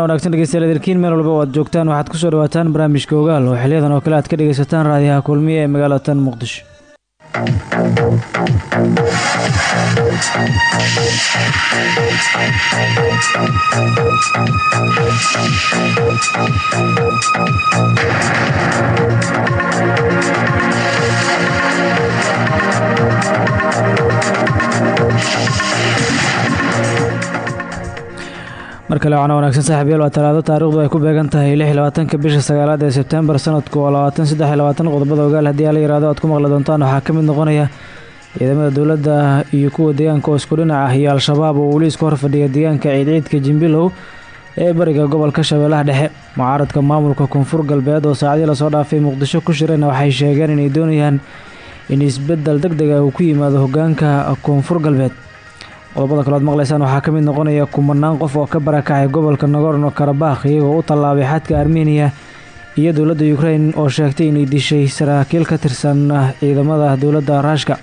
wacan wanaagsan dhegeystayaal edarkiin meel walba o aad joogtaan waxaad ku soo dhawaataan barnaamijka ogaal oo xiliyadan oo kale aad ka dhegaysataan raadiyaha kulmiya ee magaalada tan muqdisho mar kale waxaana wanaagsan saaxiibyaal waa talaado taarikhdu ay ku beegan tahay lix labaatanka bisha sagaalaad ee sebtembar sanadku waa labaatan saddex labaatan qodobada ogaal. Haddii ala yihahdo aad ku maqli doontaan waxaa ka mid noqonaya ciidamada dowladda iyo kuwa deegaanka oo isku dhinac ah iyo al-shabaab oo weli isku horfadhiya deegaanka ciidciidka jimbilow ee bariga gobolka shabeellaha dhexe. Mucaaradka maamulka koonfur galbeed oo saacadii la soo dhaafay muqdisho ku shirayna waxay sheegeen inay doonayaan in isbeddel deg deg ah uu ku yimaado hogaanka koonfur galbeed qodobada kale oad maqlaysaan waxaa ka mid noqonaya kumanaan qof oo ka barakacay gobolka nagorno karabakh iyagoo u tallaabay xadka armeniya iyo dowladda ukrain oo sheegtay inay dishay saraakiil ka tirsan ciidamada dowladda raashka.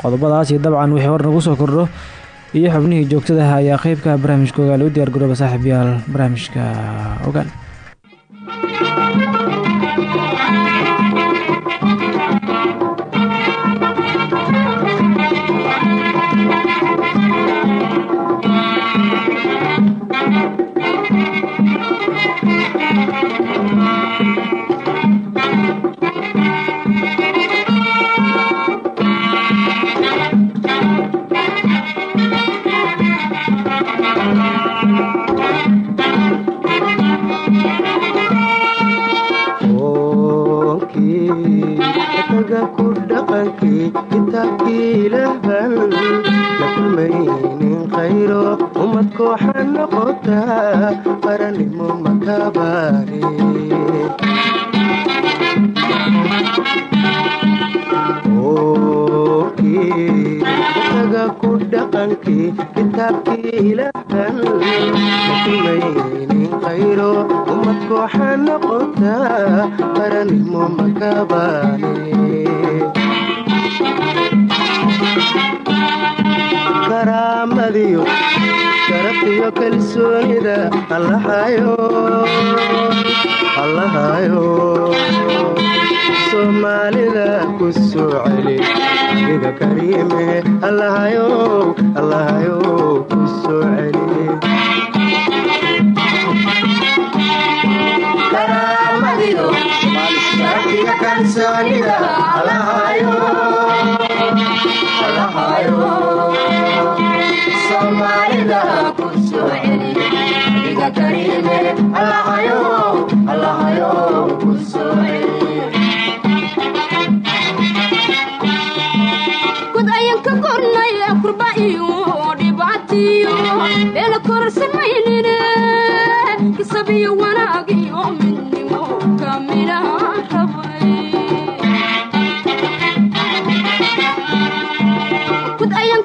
Qodobadaas iyo dabcan wixii hor nagu soo kordho iyo xubnihii joogtadaha ayaa qeybka barnaamijka ogaal u diyaar garooba saaxiibyaal barnaamijka ogaal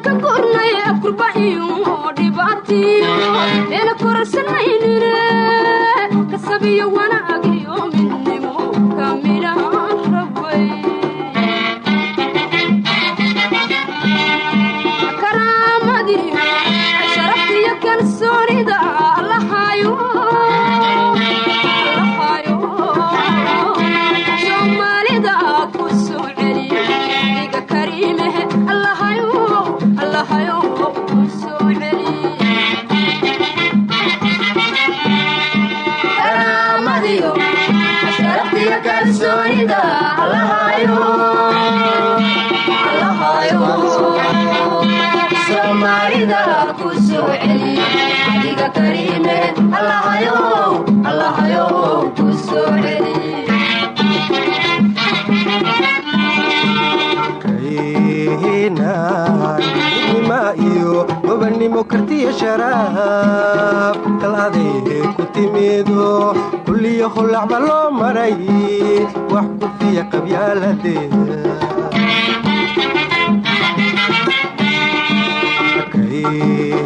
ka kornay afkurbaciyo dhibaatiyo kasabiyo wana kartiya sharaab kalaadee ku timido kulliyo hulacma loo maray wax gufiya qabyaaladee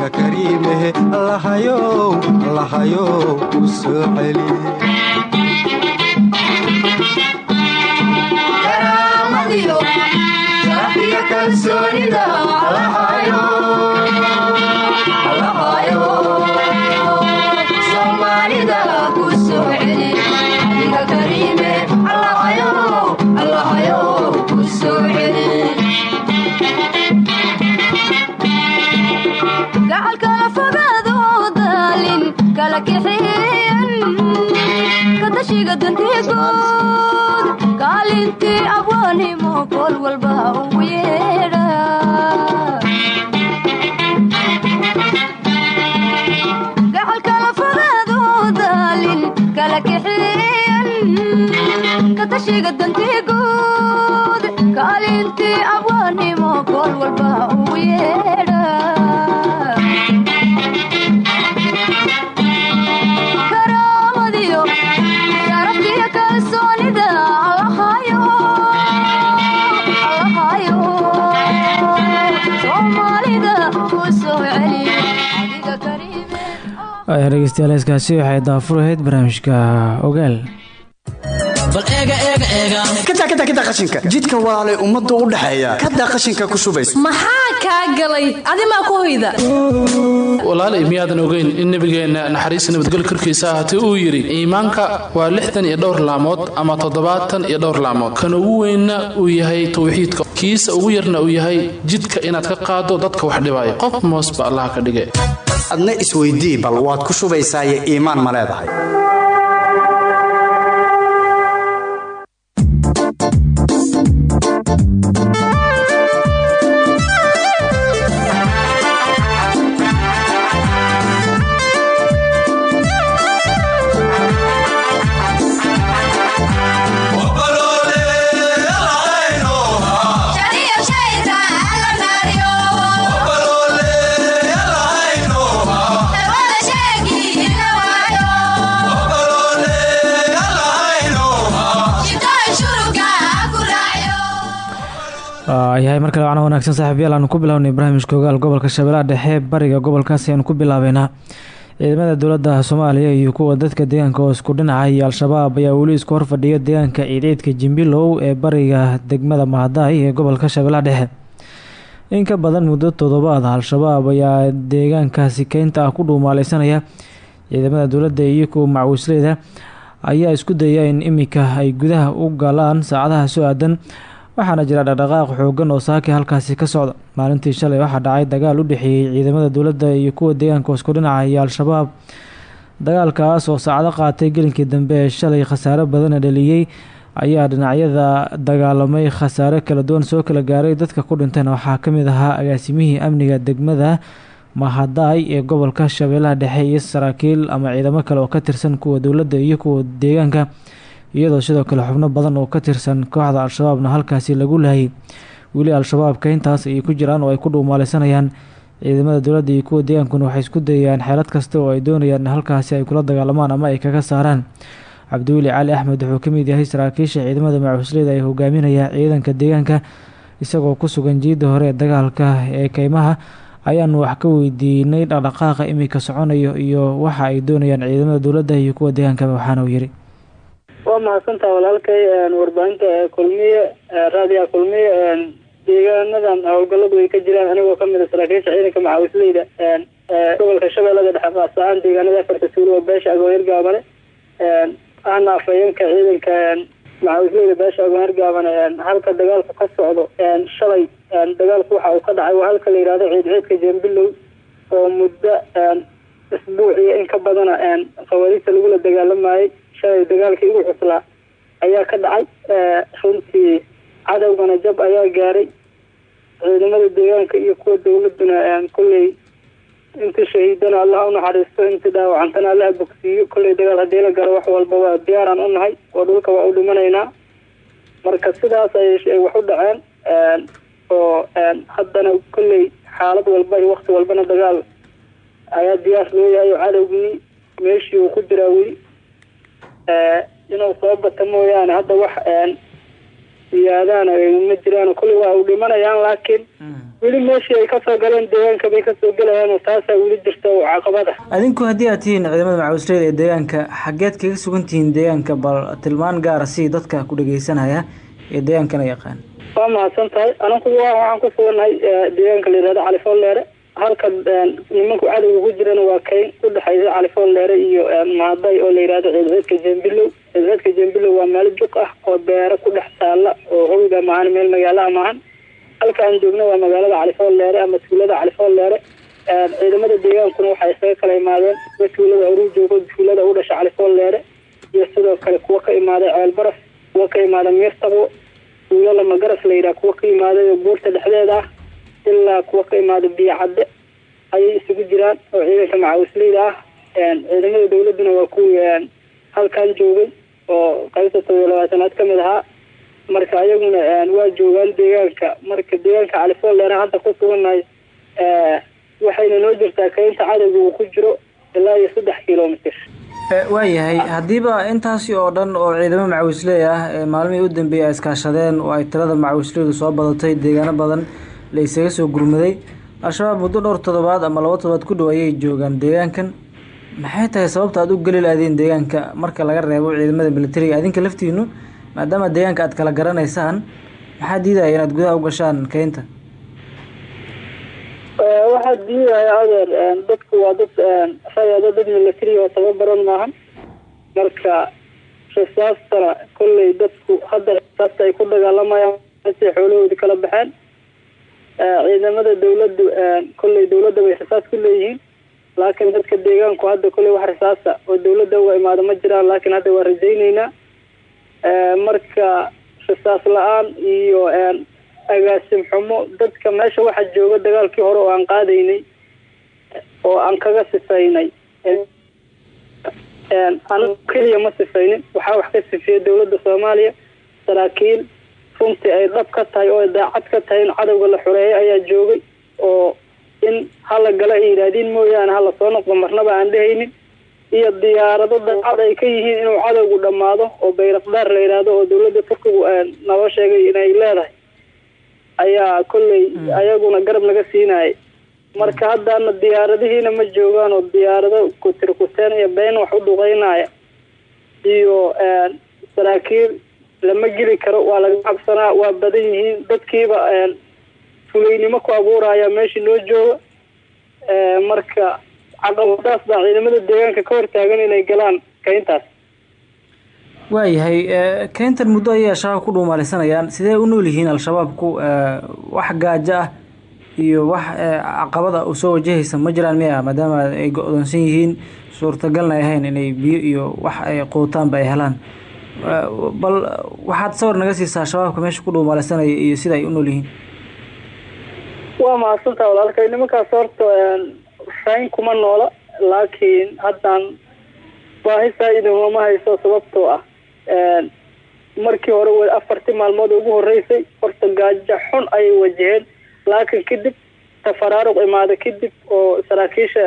iga kariimehe allahayow allahayow ku soo celiye kalsoonida allahayo kashiga dantigood kaalintii abwaanimo kol walba ugu yeedha gacalkala fogaadoo daalin kala kixiyan katashiga dantigood kaalintii abwaanimo kol walba ugu yeedha dhegeystayaal heeskaasi waxay daafur ahayd barnaamijka ogaal. Jidka walaalay ummadu u dhaxeeya kadaa qashinka. Ku shubaysa. Maxaa kaa galay? Adimaa ku hoyda? Walaalay miyaadan ogeyn in nebigeenna naxariista nabadgel korkiisa ahaatee uu yidhi iimaanka waa lixdan iyo dhowr laamood ama toddobaatan iyo dhowr laamood. Kan ugu weynna uu yahay tawxiidka. Kiisa ugu yarna uu yahay jidka inaad ka qaado dadka wax dhibaya qof moosba allaha ka dhige adna isweydii bal waad ku shubaysaayo iimaan ma leedahay yahay mar kale wacna wanaagsan saaxiibyaal aanu ku bilownay barnaamijka ogaal gobolka shabeellaha dhexe bariga gobolkaasi aanu ku bilaabeynaa. Ciidamada dowladda soomaaliya iyo kuwa dadka deegaanka oo isku dhinaca iyo al-shabaab ayaa weli isku horfadhiya deegaanka ciidciidka jimbilow ee bariga degmada mahadaay ee gobolka shabeellaha dhexe. In ka badan muddo toddobaad al-shabaab ayaa deegaankaasi keynta ah ku dhuumaaleysanaya ciidamada dowladda iyo kuwa macwisleyda ayaa isku dayaya in imika ay gudaha u galaan saacadaha soo aadan waxaana jira dhaqdhaqaaq xoogan oo saaki halkaasi ka socda maalintii shalay waxaa dhacay dagaal u dhexeeyey ciidamada dowladda iyo kuwa deegaanka isku dhinaca iyo al-shabaab. Dagaalkaas oo saacado qaatay gelinkii dambe ee shalay khasaare badana dhaliyey ayaa dhinacyada dagaalamay khasaare kala duwan soo kala gaaray dadka ku dhintayna waxaa ka mid ahaa agaasimihii amniga degmada mahadaay ee gobolka shabeellaha dhexe iyo saraakiil ama ciidamo kale oo ka tirsan kuwa dowladda iyo kuwa deegaanka iyadoo sidoo kale xubno badan oo ka tirsan kooxda al-shabaabna halkaasi lagu laayay weli al-shabaabka intaas ayay ku jiraan oo ay ku dhuumaaleysanayaan ciidamada dowladda iyo kuwa deegaankuna waxay isku dayayaan xeelad kasta oo ay doonayaan in halkaasi ay kula dagaalamaan ama ay kaga saaraan. Cabdiweli cali axmed wuxuu ka mid yahay saraakiisha ciidamada macusleyda ay hogaaminaya ciidanka deegaanka isagoo ku sugan jiidda hore ee dagaalka ee keymaha ayaanu wax ka weydiinay dhaqdhaqaaqa imika soconayo iyo waxa ay doonayaan ciidamada dowladda iyo kuwa deegaankaba waxaana yidhi waa mahadsantaha walaalkay warbaahinta kulmiye raadiyaha kulmiye deegaanadan howlgaladu ay ka jiraan anigoo ka mid a saraakiisha ciidanka macawisleyda gobolka shabeellada dhexe qaas-ahaan deegaanada afarta suuli beesha agoonir gaabane ahna afhayeenka ciidanka macawisleyda beesha agoonir gaabane halka dagaalku ka socdo shalay dagaalku waxa uu ka dhacay waa halka la yihahdo ciidciidka jembilow oo muddo isbuuc iyo in ka badana qawaadiista lagula dagaalamayay shalay dagaalkii ugu cuslaa ayaa ka dhacay runtii cadowgana jab ayaa gaaray. Ciidamada deegaanka iyo kuwa dowladuna kolley intii shahiidana allah u naxariisto intii dhaawacantana allaha bogsiiyo kolley dagaal haddii la galo wax walba waa diyaaraan u nahay oo dhulka waa u dhimanaynaa. Marka sidaas ay wax u dhaceen oo haddana kolley xaalad walba iyo wakti walbana dagaal ayaa diyaar loo yahay oo cadowgii meeshii uu ku jiraa weli inuu soo bata mooyaane. Hadda wax siyaadaan ma jiraan kulli waa u dhimanayaan laakiin weli meeshii ay ka soo galeen deegaanka bay ka soo gelayaan taasaa weli jirta oo caqabada. Adinku haddii aad tihiin ciidamada macawisleyda ee deegaanka xageed kaga sugan tihiin deegaanka bal tilmaan gaara si dadka ku dhageysanaya ee deegaankana yaqaan. Waa mahadsan tahay. Anaku waxaan ku sugannahay deegaanka la yihahdo califool dheere halka nimanku cadowga ku jirana waa kayn. Udhexaysa califool dheere iyo maaday oo la yihahdo ciidciidka jembilow ciidciidka jembilow waa meel juq ah oo beero ku dhex taala oo hawda maahan meel magaala maahan halka aan joogno waa magaalada califool dheere ama tuulada califool dheere. Ciidamada deegaankuna waxay isaga kala imaadeen. Kuwa tuulada horuu joogo tuulada u dhasha califool dheere iyo sidoo kale kuwa ka imaaday ceelbaras kuwa ka imaada miirtaqwo tuulo lamagaras la yidhaha kuwa ka imaaday buurta dhexdeeda. ah ilaa kuwa ka imaada biyo cadde ayay isugu jiraan oo ciidanka macawisleyda ah ciidamada dawladuna waa kuwii halkan joogay oo qaybta todobiyo labaatanaad ka mid ahaa. Marka ayaguna waa joogaan deegaanka. Marka deegaanka califool dheer hadda ku sugannahay waxayna noo jirtaa kaynta cadowga uu ku jiro ilaa iyo saddex kilomitr waayahay haddiiba intaasi oo dhan oo ciidamo macawisley ah maalmihii u dambeeyay ay iskaashadeen oo ay tirada macawisleydu soo badatay deegaano badan la isaga soo gurmaday. Al-shabaab muddo dhowr toddobaad ama laba toddobaad ku dhow ayay joogaan deegaankan. Maxay tahay sababta aad u geli lahdeen deegaanka? Marka laga reebo ciidamada militariga adinka laftiinu maadaama deegaanka aad kala garanaysaan maxaa diidaya inaad gudaha u gashaan keynta waxaa diidaya adeer dadku waa dad rayado dad military oo tababaran maahan. Marka rasaastana kolley dadku hadda rasaasta ay ku dagaalamayaan intay xoolahoodi kala baxeen ciidamada dawladdu kolley dawladda bay rasaas ku leeyihiin laakiin dadka deegaanku hadda kolley wax rasaasa oo dawladda uga imaado ma jiraan laakiin hadda waa rajayneynaa marka rasaas la'aan iyo agaasim xumo dadka meesha waxaa jooga dagaalkii hore oo aan qaadaynay oo aan kaga sifaynay anigu keliya ma sifaynin waxaa wax ka sifiyay dawladda soomaaliya saraakiil runtii ay dhab ka tahay oo daacad ka tahay in cadowga la xoreeyo ayaa joogay oo in hala gala ay yidhaahdiin mooyaane hala soo noqdo marnaba aan dhehaynin iyo diyaarado daacad ay ka yihiin inuu cadowgu dhammaado oo bayraqdaar la yidhaahdo oo dawladda turkigu naloo sheegay inay leedahay. Ayaa kolley ayaguna garab naga siinayay. Marka haddana diyaaradihiina ma joogaan oo diyaarado kutir kuteen iyo been wax u duqeynaya iyo saraakiil lama geli karo waa laga cabsanaa waa badan yihiin. Dadkiiba fuleynimo ku abuuraya meeshii noo jooga marka caqabadaas baa ciidamada deegaanka ka hortaagan inay galaan kayntaas. Waayahay keyntan muddo ayay al-shabaab ku dhuumalisanayaan sidee u nool yihiin al-shabaabku? Wax gaajo ah iyo wax caqabada u soo wajahaysa ma jiraan miya maadaama ay go-doonsan yihiin. Suurtagalna ay ahayn inay biyo iyo wax ay quutaanba ay helaan bal waxaad sawir naga siisaa shabaabka meesha ku dhuumalisanaya iyo sida ay u nool yihiin waa mahadsantaa walaalkay nimankaas horta rayn kuma noola laakiin haddaan baahi faa-ida uma hayso sababtoo ah markii hore afartii maalmood ugu horeysay horta gaajo xun ayay wajaheen laakiin kadib tafaraaruq imaada kadib oo saraakiisha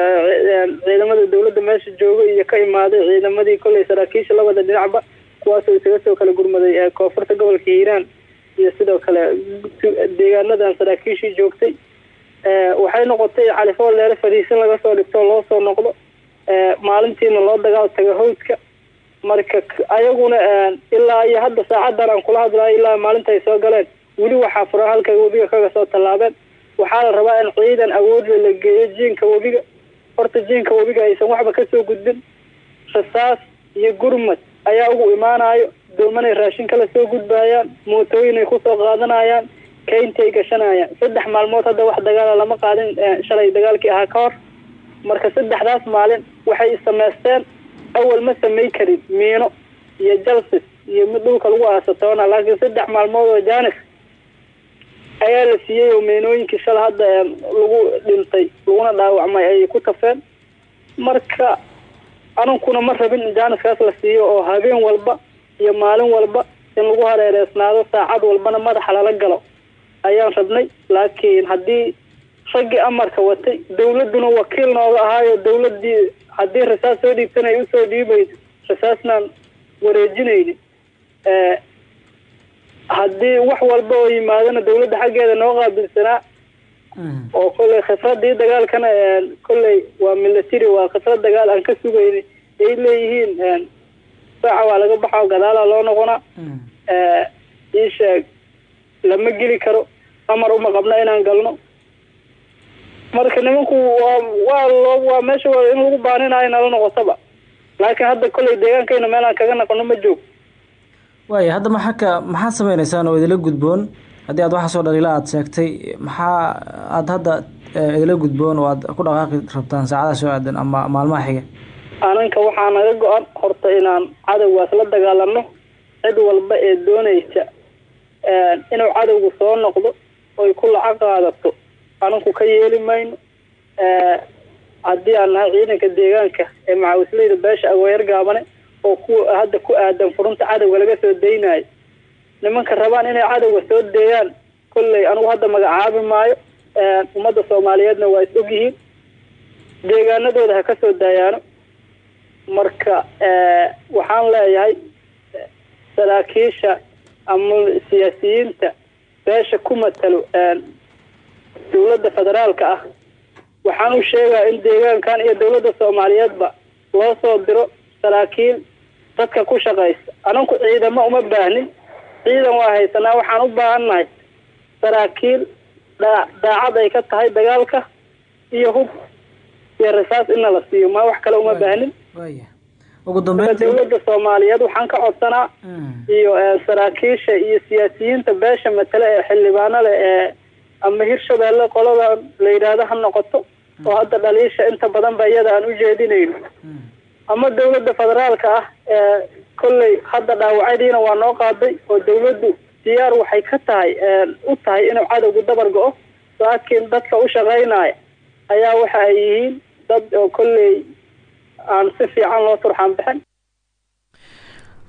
ciidamada dawladda meesha jooga iyo ka imaaday ciidamadii kolley saraakiisha labada dhinacba kuwaasoo isaga soo kala gurmaday koonfurta gobolka hiiraan iyo sidoo kale deegaanadan saraakiishii joogtay. Waxay noqotay califool dheere fadhiisin laga soo dhigto loo soo noqdo maalintiina loo dagaal tago hawdka marka ayaguna ilaa iyo hadda saacadan aan kula hadlayo ilaa maalinta ay soo galeen weli waxaa furan halka webiga kaga soo tallaabeen. Waxaa la rabaa in ciidan awoodla la geeyo jiinka webiga horta jiinka webiga aysan waxba ka soo gudbin. Rasaas iyo gurmad ayaa ugu imaanayo doomanay raashin kala soo gudbayaan mootooyinay ku soo qaadanayaan kayntay gashanayaan. Saddex maalmood hadda wax dagaala lama qaadin shalay dagaalkii ahaa ka hor. Marka saddexdaas maalin waxay samaysteen awal ma samay karin miino iyo jalsis iyo mid dhulka lagu aasatoona laakiin saddex maalmood oo janis ayaa la siiyey oo meenooyinkii shala hadda lagu dhintay laguna dhaawacmay ayay ku tafeen. Marka anunkuna ma rabin in jaaniskaas la siiyo oo habeen walba iyo maalin walba in lagu hareereysnaado saacad walbana madaxa lala galo. Ayaan rabnay laakiin haddii raggii amarka watay dawladduna wakiil nooga ahaayo dawladdii haddii rasaas soo dhiibtan ay u soo dhiibayso rasaasnaan wareejinaynin. Haddii wax walba oo yimaadana dawladda xaggeeda noo qaabilsanaa oo kolley khibradii dagaalkana kolley waa military waa khibrad dagaal aan ka sugayni ay leeyihiin saaca waa laga baxo gadaalaa loo noqonaa ii sheeg lama geli karo amar uma qabno inaan galno. Marka nimanku waa waa loo waa meesha waa in lagu baaninayo nala noqotaba. Laakiin hadda kolley deegaankayna meelaan kaga naqono ma joog. Waaya hadda maxaa ka maxaad sameyneysaan oo idila gudboon haddii aad waxaasoo dhaliila aada sheegtay maxaa aada hadda idila gudboon oo aad ku dhaqaaqi rabtaan saacadaha soo aadan ama maalmaha xiga? Ananka waxaa naga go-an horta inaan cadowgaas la dagaalano cid walba ee doonaysa inuu cadowgu soo noqdo oy ku lacag qaadato. Ananku ka yeeli mayno haddii aan nahay ciidanka deegaanka ee macawisleyda beesha agoyar gaabane oo kuwa hadda ku aadan furunta cadowga laga soo daynayo nimanka rabaan inay cadowga soo deeyaan. Kolley anigu hadda magacaabi maayo ummadda soomaaliyeedna waa is ogyihiin deegaanadooda ha ka soo daayaano. Marka waxaan leeyahay saraakiisha ama siyaasiyiinta beesha ku matalo dawladda federaalka ah. Waxaan u sheegaa in deegaankan iyo dawladda soomaaliyeedba loo soo diro saraakiil dadka ku shaqaysta ananku ciidamo uma baahnin ciidan waa haysanaa waxaan u baahannahay saraakiil daa daacad ay ka tahay dagaalka iyo hub iyo rasaas inna la siiyo. Ma wax kale uma baahnin? dawladda soomaaliyeed waxaan ka codsanaa iyo saraakiisha iyo siyaasiyiinta beesha matale ee xildhibaano leh ee ama hirshabeelle qolada la yidhaahdo ha noqoto oo hadda dhaliisha inta badan ba iyada aan u jeedinayno. Ama dawladda federaalka ah ee kolley hadda dhaawacadiina waa noo qaaday oo dawladdu diyaar waxay ka tahay u tahay inuu cadowgu dabar go-o laakiin dadka u shaqaynaya ayaa waxa ay yihiin dad oo kolley aan si fiican loo turxaan bixin.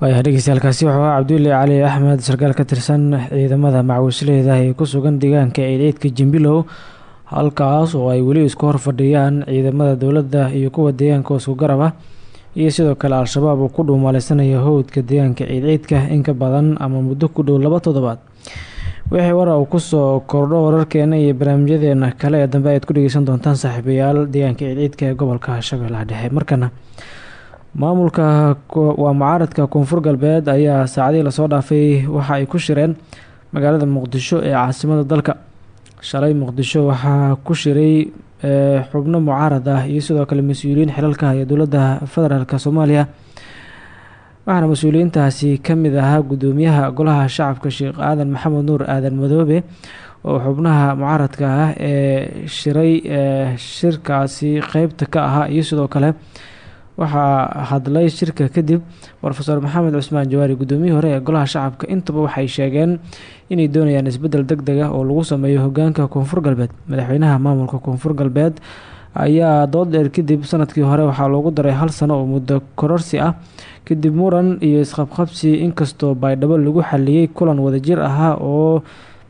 Waaya dhegeystayaaalkaasi wuxuu ahaa cabdulle cali axmed sarkaal ka tirsan ciidamada macawisleyda ee ku sugan deegaanka ciidciidka jimbilow halkaas oo ay weli isku hor fadhiyaan ciidamada dowladda iyo kuwa deegaanka oo isku garab ah iyo sidoo kale al-shabaab uu ku dhuumaaleysanaya howdka deegaanka ciidciidka in ka badan ama muddo ku dhow laba toddobaad. Wixii wara uu ku soo kordho wararkeena iyo barnaamijyadeena kale ee dambe ayaad ku dhegeysan doontaan saaxiibayaal deegaanka ciidciidka ee gobolka shabeellaha dhexe. Markana maamulka waa mucaaradka koonfur galbeed ayaa saacadihii la soo dhaafay waxa ay ku shireen magaalada muqdisho ee caasimada dalka. Shalay muqdisho waxaa ku shiray xubno mucaarad ah iyo sidoo kale mas'uuliyiin xilalka iyo dowladda federaalk soomaaliya. Waxaana mas'uuliyiintaasi ka mid ahaa gudoomiyaha golaha shacabka sheekh aadan maxamed nuur aadan madoobe oo xubnaha mucaaradka ah ee shiray shirkaasi qeybta ka ahaa iyo sidoo kale waxaa hadlay shirka kadib rofeor maxamed cusmaan jawaari gudoomiyihii hore ee golaha shacabka intaba waxay sheegeen inay doonayaan isbeddel deg deg ah oo lagu sameeyo hogaanka koonfur galbeed. Madaxweynaha maamulka koonfur galbeed ayaa dood dheer kadib sannadkii hore waxaa loogu daray hal sano oo muddo kororsi ah. Kadib muran iyo isqabqabsi inkastoo baydhabo lagu xaliyey kulan wadajir ahaa oo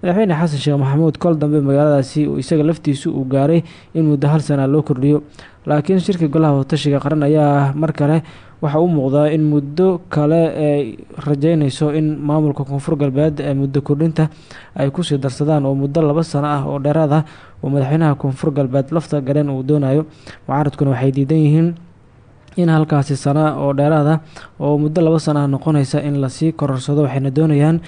madaxweyne xasan sheekh maxamuud kol dambe magaaladaasi isaga laftiisu uu gaaray in muddo hal sana loo kordhiyo. Laakiin shirka golaha watashiga qaran ayaa mar kale waxa u muuqdaa in muddo kale ay rajeynayso in maamulka koonfur galbeed ee muddo kordhinta ay ku sii darsadaan oo muddo laba sano ah oo dheeraad ah oo madaxweynaha koonfur galbeed lafta gareen uu doonayo mucaaradkuna waxay diidan yihiin in halkaasi sana oo dheeraad ah oo muddo laba sana ah noqonaysa in la sii kororsado waxayna doonayaan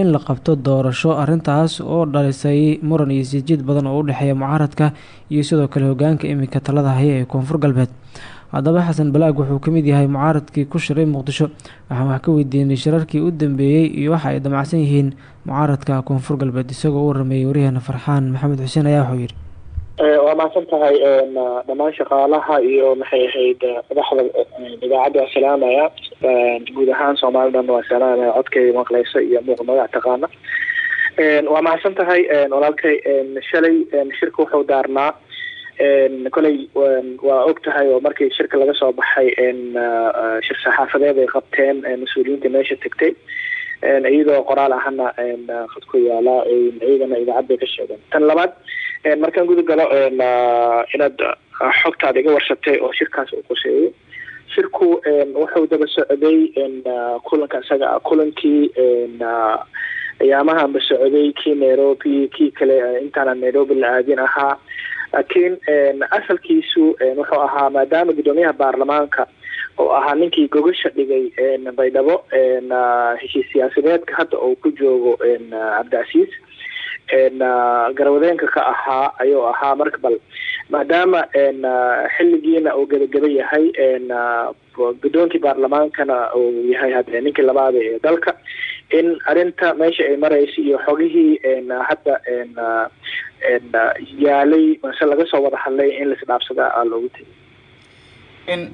in la qabto doorasho arintaas oo dhalisay muran iyo sijiid badan oo u dhexeeya mucaaradka iyo sidoo kale hogaanka iminka talada haya ee koonfur galbeed. Haddaba xasan balaag wuxuu ka mid yahay mucaaradkii ku shiray muqdisho waxaan wax ka weydiinay shirarkii u dambeeyey iyo waxa ay damacsan yihiin mucaaradka koonfur galbeed isagoo u warameeyey waryaheena farxaan maxamed xuseen ayaa wuxuu yidhi waa mahadsan tahay dhammaan shaqaalaha iyo maxay ahayd madaxda idaacadda waa salaamaya. Guud ahaan soomalidan waa salaamaya codkay maqleysa iyo muuq magac taqaana. Waa mahadsan tahay walaalkay shalay shirka wuxuu daarnaa. Koley waa og tahay oo markii shirka laga soo baxay shir saxaafadeed ay qabteen mas'uuliyiinta meesha tegtay iyadoo qoraal ahana khadku yaalla iyagana idaacad ka sheegeen. Tan labaad markaan guda galo inaad xogtaada iga warsatay oo shirkaas uu quseeyo shirku wuxuu daba socday kulanka isaga ah kulankii ayaamahanba socday kii nairobi kii kale intaana nairobi la aadin ahaa. Laakiin asalkiisu wuxuu ahaa maadaama guddoomiyaha baarlamaanka oo ahaa ninkii gogasha dhigay baydhabo heshiis siyaasadeedka hadda uu ku joogo cabdicasiis garwadeenka ka ahaa ayuu ahaa marka bal. Maadaama xilligiina uu gebageba yahay guddoonkii baarlamaankana uu yahay hadde ninkii labaada ee dalka in arrinta meesha ay marayso iyo xogihii hadda yaalay mase laga soo wada hadlay in laisdhaafsadaa aa loogu tegay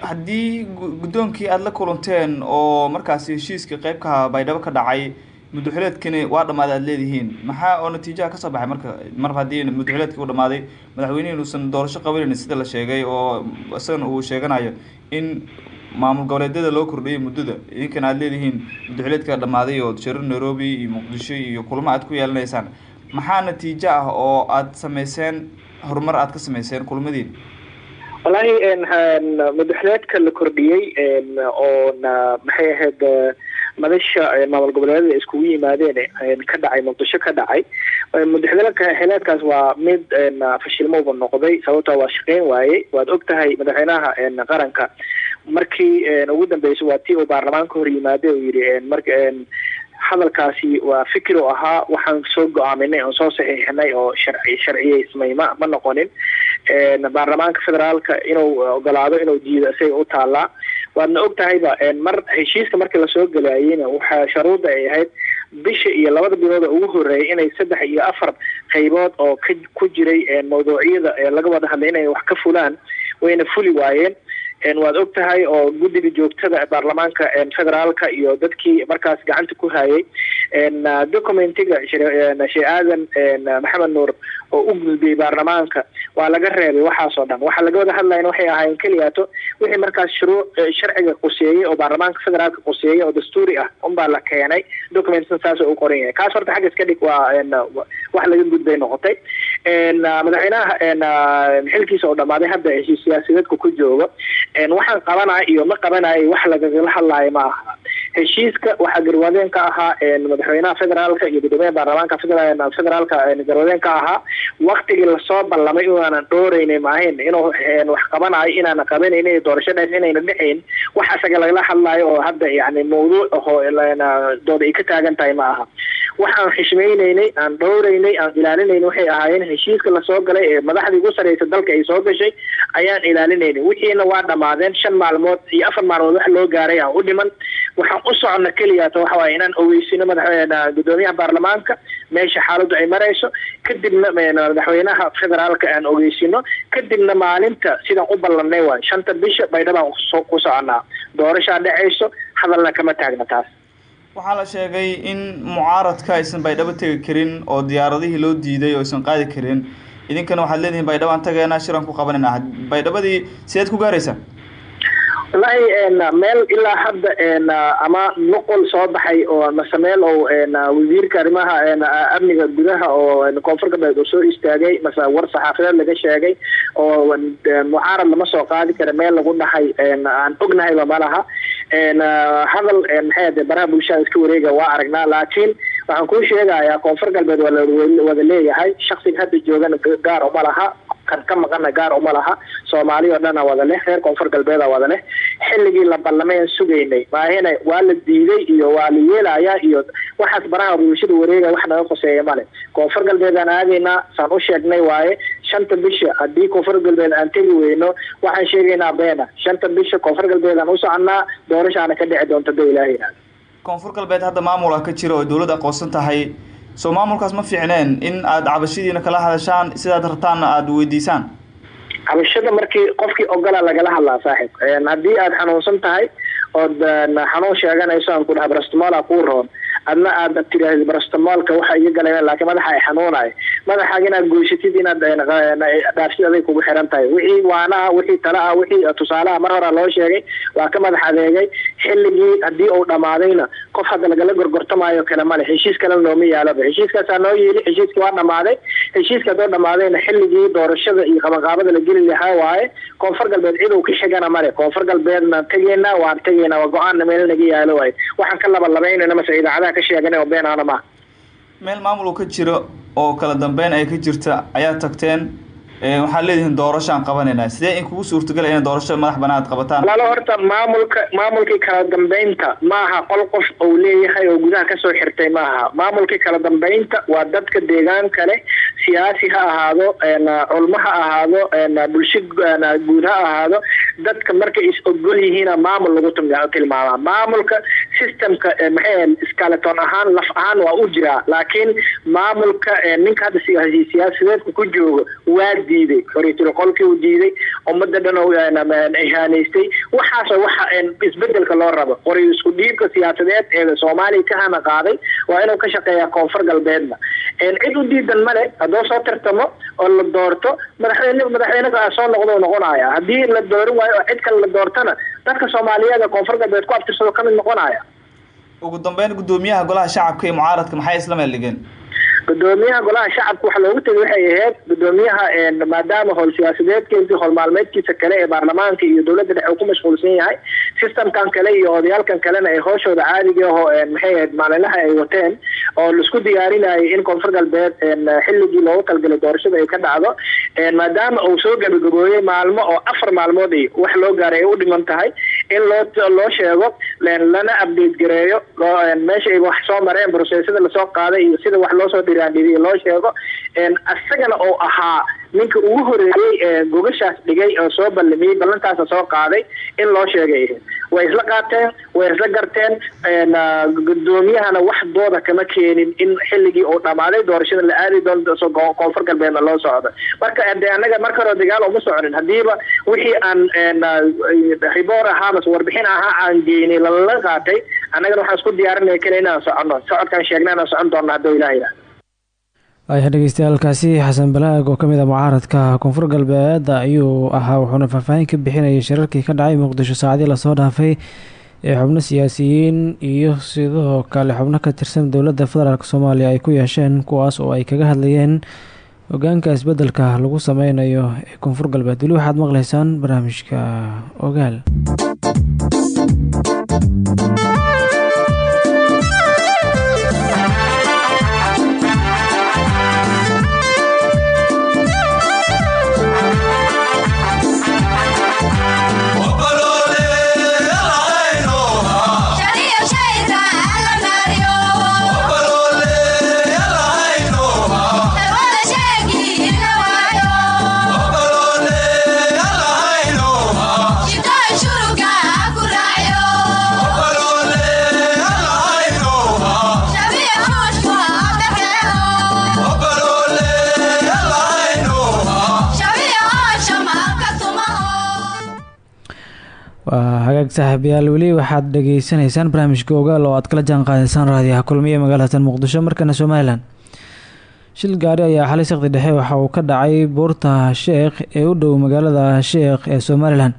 haddii guddoonkii aada la kulanteen oo markaasi heshiiska qeybka baydhabo ka dhacay muddaxileedkani waa dhammaaday aada leedihiin. Maxaa oo natiijaha ka soo baxay marka mar haddii muddaxileedkii u dhamaaday madaxweynihin uusan doorasho qabanaynin sida la sheegay oo isagana uu sheeganayo in maamul goboleedyada loo kordhiyay muddada. Idinkana aada leedihiin muddaxileedka dhammaaday oo shirar nairobi iyo muqdisho iyo kulamo aad ku yeelanaysaan maxaa natiijo ah oo aada sameyseen horumar aada ka sameyseen kulmadiin? Wallaahi madaxleedka la kordhiyey oona maxay ahayd madasha maamul goboleedyada iskugu yimaadeen ka dhacay muqdisho ka dhacay. Madaxleedkaas waa mid fashilmowba noqday sababtoo waa shaqeyn waayey. Waad og tahay madaxweynaha qaranka. Markii ugu dambeysay waa tii uu baarlamaanka hor yimaade uu yihi mar hadalkaasi waa fikir u ahaa waxaan soo go'aaminay oon soo saxiixinay oo sharci sharciyeysmay ma ma noqonin. Baarlamaanka federaalka inuu ogolaado inuu diido isaga u taalaa waadna og tahayba mar heshiiska markii la soo gelaayeyna waxaa sharuudda ay ahayd bisha iyo labada bilood ugu horeeyay inay saddex iyo afar qaybood oo ku jiray mawduucyada laga wada hadlay inay wax ka fulaan wayna fuli waayeen waad og tahay oo guddiga joogtada baarlamaanka federaalka iyo dadkii markaas gacanta ku hayay. Documentiga shee aadan maxamed nuur oo u gudbiyey baarlamaanka waa laga reebay waxaasoo dhan. Waxaa laga wada hadlayna waxay ahaayeen keliyaato wixii markaas shuruuc sharciga quseeyey oo baarlamaanka federaalka quseeyey oo dastuuri ah unbaa la keenay. Documentsan saasoo u qoran yahay kaas horta xagga iska dhig waa wax laga gudbay noqotay madaxweynaha xilkiisa oo dhamaaday hadda heshiis siyaasadeedka ku joogo. Waxaan qabanaya iyo ma qabanayo wax lagagala hadlaayo ma aha heshiiska waxaa garwadeen ka ahaa madaxweynaha federaalka iyo gudoomiyaha baarlamaanka federaalka garwadeen ka ahaa waktigii la soo ballamay inaanan dhooreynay maahayn inuu wax qabanayo inaana qabanaynin doorasho dhees inayna dhexayn wax isaga lagala hadlaayo oo hadda yani mawduuc ahoo dooda ay ka taagan tahay ma aha. Waxaan xishmayneynay aan dhowreynay aan ilaalinayn waxay ahaayeen heshiiska la soo galay ee madaxdii ugu sareysa dalka ay soo gashay ayaan ilaalinaynay. Wixiina waa dhamaadeen shan maalmood iyo afar maalmood wax loo gaaray aan u dhiman waxaan u socona keliyaata waxa waaya inaan ogeysino madax gudoomiyaha baarlamaanka meesha xaaladdu ay marayso kadibna madaxweynaha federaalka aan ogeysino kadibna maalinta sidaan u ballanay waay shanta bisha baydhabaan ku soconaa doorashaa dhacayso hadalna kama taagna taas. Waxaa la sheegay in mucaaradka aysan baydhabo tegi karin oo diyaaradihii loo diiday oo aysan qaadi karin. Idinkana waxaad leedihiin baydhabo aan tagaynaa shiraan ku qabanayna baydhabadii sideed ku gaaraysaa wallaahi meel ilaa hadda ama nuqol soo baxay oo mase meel oo wasiirka arrimaha amniga gudaha oo koonfur galbeed uu soo istaagay mase war saxaafadeed laga sheegay oo mucaarad lama soo qaadi kara meel lagu dhahay aan ognahayba malaha. Hadal maxay ade baraha bulshada iska wareega waa aragnaa laakiin waxaan kuu sheegayaa koonfur galbeed waa wada leeyahay. Shaksiga hadda joogana gaar uma laha. Kan ka maqana gaar uma laha. Soomaali oo dhana wada leh. Reer koonfur galbeeda wada leh. Xilligii la ballamay aan sugaynay maahina waa la diiday iyo waa la yeelayaa iyo waxaas baraha bulshada wareegaya wax naga qoseeya male koonfur galbeed aan aadaynaa saan u sheegnay waaye shanta bisha haddii koonfur galbeed aan tegi weyno waxaan sheegaynaa beena. Shanta bisha koonfur galbeed aan u soconaa doorashaana ka dhici doonta da ilaahay koonfur galbeed hadda maamul ah ka jira oo dawladda aqoonsan tahay. Soo maamulkaas ma fiicneen in aada cabashadiina kala hadashaan sidaad rabtaanna aada weydiisaan? Cabashada markii qofkii ogola lagala hadlaa saaxiib haddii aada xanuunsan tahay ood xanuun sheeganayso aan ku dhaha brastmola kuu roon adna aad tiraahdi brastamolka waxa iga galayna laakiin madaxa ay xanuunayo madaxaaga inaad goysatid inaad dhaafsid aday kugu xiran tahay. Wixii waana ah wixii tala wixii tusaale ah mar horaa loo sheegay waa ka madax adeegay xilligii haddii uu dhammaadayna. Qof hadda lagala gorgortamaayo kale male heshiis kale nooma yaalaba. Heshiiskaasaa noo yeeli heshiiskii waa dhammaaday. Heshiiska haddoo dhammaadayna xilligii doorashada iyo qabanqaabada la geli lahaa waaye koonfur galbeed cid uu ka xigana male koonfur galbeedna tegeynaa waan tegeynaa waa go'aanna meel naga yaalo waaye. Waxaan ka labalabaynayna mase idaacadaha ka sheeganay oo beenaana maaha meel maamul ka jiro oo kala dambeyn ay ka jirta ayaa tagteen Ee, waxaad leedihiin doorashaan qabanaynaa sidee in kugu suurtagal inay doorasho madax banaad qabataan? Walaalo horta maamulka maamulkii kala dambeynta maaha qol qof uu leeyahay oo gudaha ka soo xirtay maaha. Maamulkii kala dambeynta waa dadka deegaanka leh siyaasi ha ahaado culmo ha ahaado bulsho guud ha ahaado. Dadka markay is ogol yihiina maamul lagu tilmaamaa. Maamulka systemka ee, maxay ahayd, skeleton ahaan laf ahaan waa u jiraa. Laakiin maamulka ee, ninka hadda siyaasadeedka ku jooga waa diiday xoriytul qolkii uu diiday ummada dhan ihaanaystay waxaasoo waxa isbeddelka loo rabo. Qori isku dhiibka siyaasadeed ee soomaaliya ka hana qaaday waa inuu ka shaqeeyaa koonfur galbeedna. Cid u diidan male haddoo soo tartamo oo la doorto madaxweyne madaxweynaha soo noqdo noqonaya haddii la doorin waayo oo cid kale la doortana dadka soomaaliyeed ee koonfur galbeed ku abtirsado ka mid noqonaya. Ugu dambeyn gudoomiyaha golaha shacabka iyo mucaaradka maxay isla meeldhigeen gudoomiyaha golaha shacabka waxa loogu tegay waxay ahayd gudoomiyaha maadaama howl howl maalmeedkiisa kale ee baarlamaanka iyo dowladda dhexe uu ku mashquulsan yahay systemkan kale iyo odayaalkan kalena ay hooshooda caadiga ahoo een, maxay ahayd maalinlaha ay wateen oo la isku diyaarinayay in koonfur galbeed xilligii loogu talgalay doorashada ay ka dhacdo maadaama uu soo gabagabooyey maalmo oo afar maalmood iyo wax loo gaaray ay u dhiman tahay in loo loo sheego lana update gareeyo loo- meesha ay wax soo mareen broseesada la soo qaaday iyo sida wax loosoo dhiraandhiriyo loo sheego een, asagana oo ahaa ninka ugu horeeyey ee gogashaas dhigay oo soo ballamiyey ballantaasa soo qaaday in loo sheegay. Way isla qaateen way isla garteen een, ah, gudoomiyahana wax dooda kama keenin in xilligii uu dhammaaday doorashada la aadi ko- koonfur galbeedna loo socdo. Marka de anaga marka hore dagaal uma soconin. Hadiiba wixii aan riboor ahaa mase warbixin ahaa aan geynay lala qaatay annagana waxaan isku diyaarinaya kale inaan soconno. Socodkaan sheegna inaan socon doona hadduu ilaah yidhaah waayahay dhegeystayaaalkaasi xasan balaag oo ka mid ah mucaaradka koonfur galbeed ayuu ahaa wuxuuna faahfaahin ka bixinayay shirarkii ka dhacay muqdisho saacadii la soo dhaafay ee xubno siyaasiyiin iyo sidoo kale xubno ka tirsan dowladda federaalk soomaaliya ay ku yeesheen kuwaas oo ay kaga hadlayeen hogaanka isbeddelka lagu sameynayo ee koonfur galbeed. Weli waxaad maqleysaan barnaamijka ogaal waa hagaag saaxiibayaal weli waxaad dhageysanaysaan barnaamijka ogaal oo aad kala jaan qaadaysaan raadiyaha kulmiye magaalada muqdisho markana somalilan. Shil gaari ayaa xalay saqdi dhexe waxa uu ka dhacay buurta sheekh ee u dhow magaalada sheekh ee somalilan.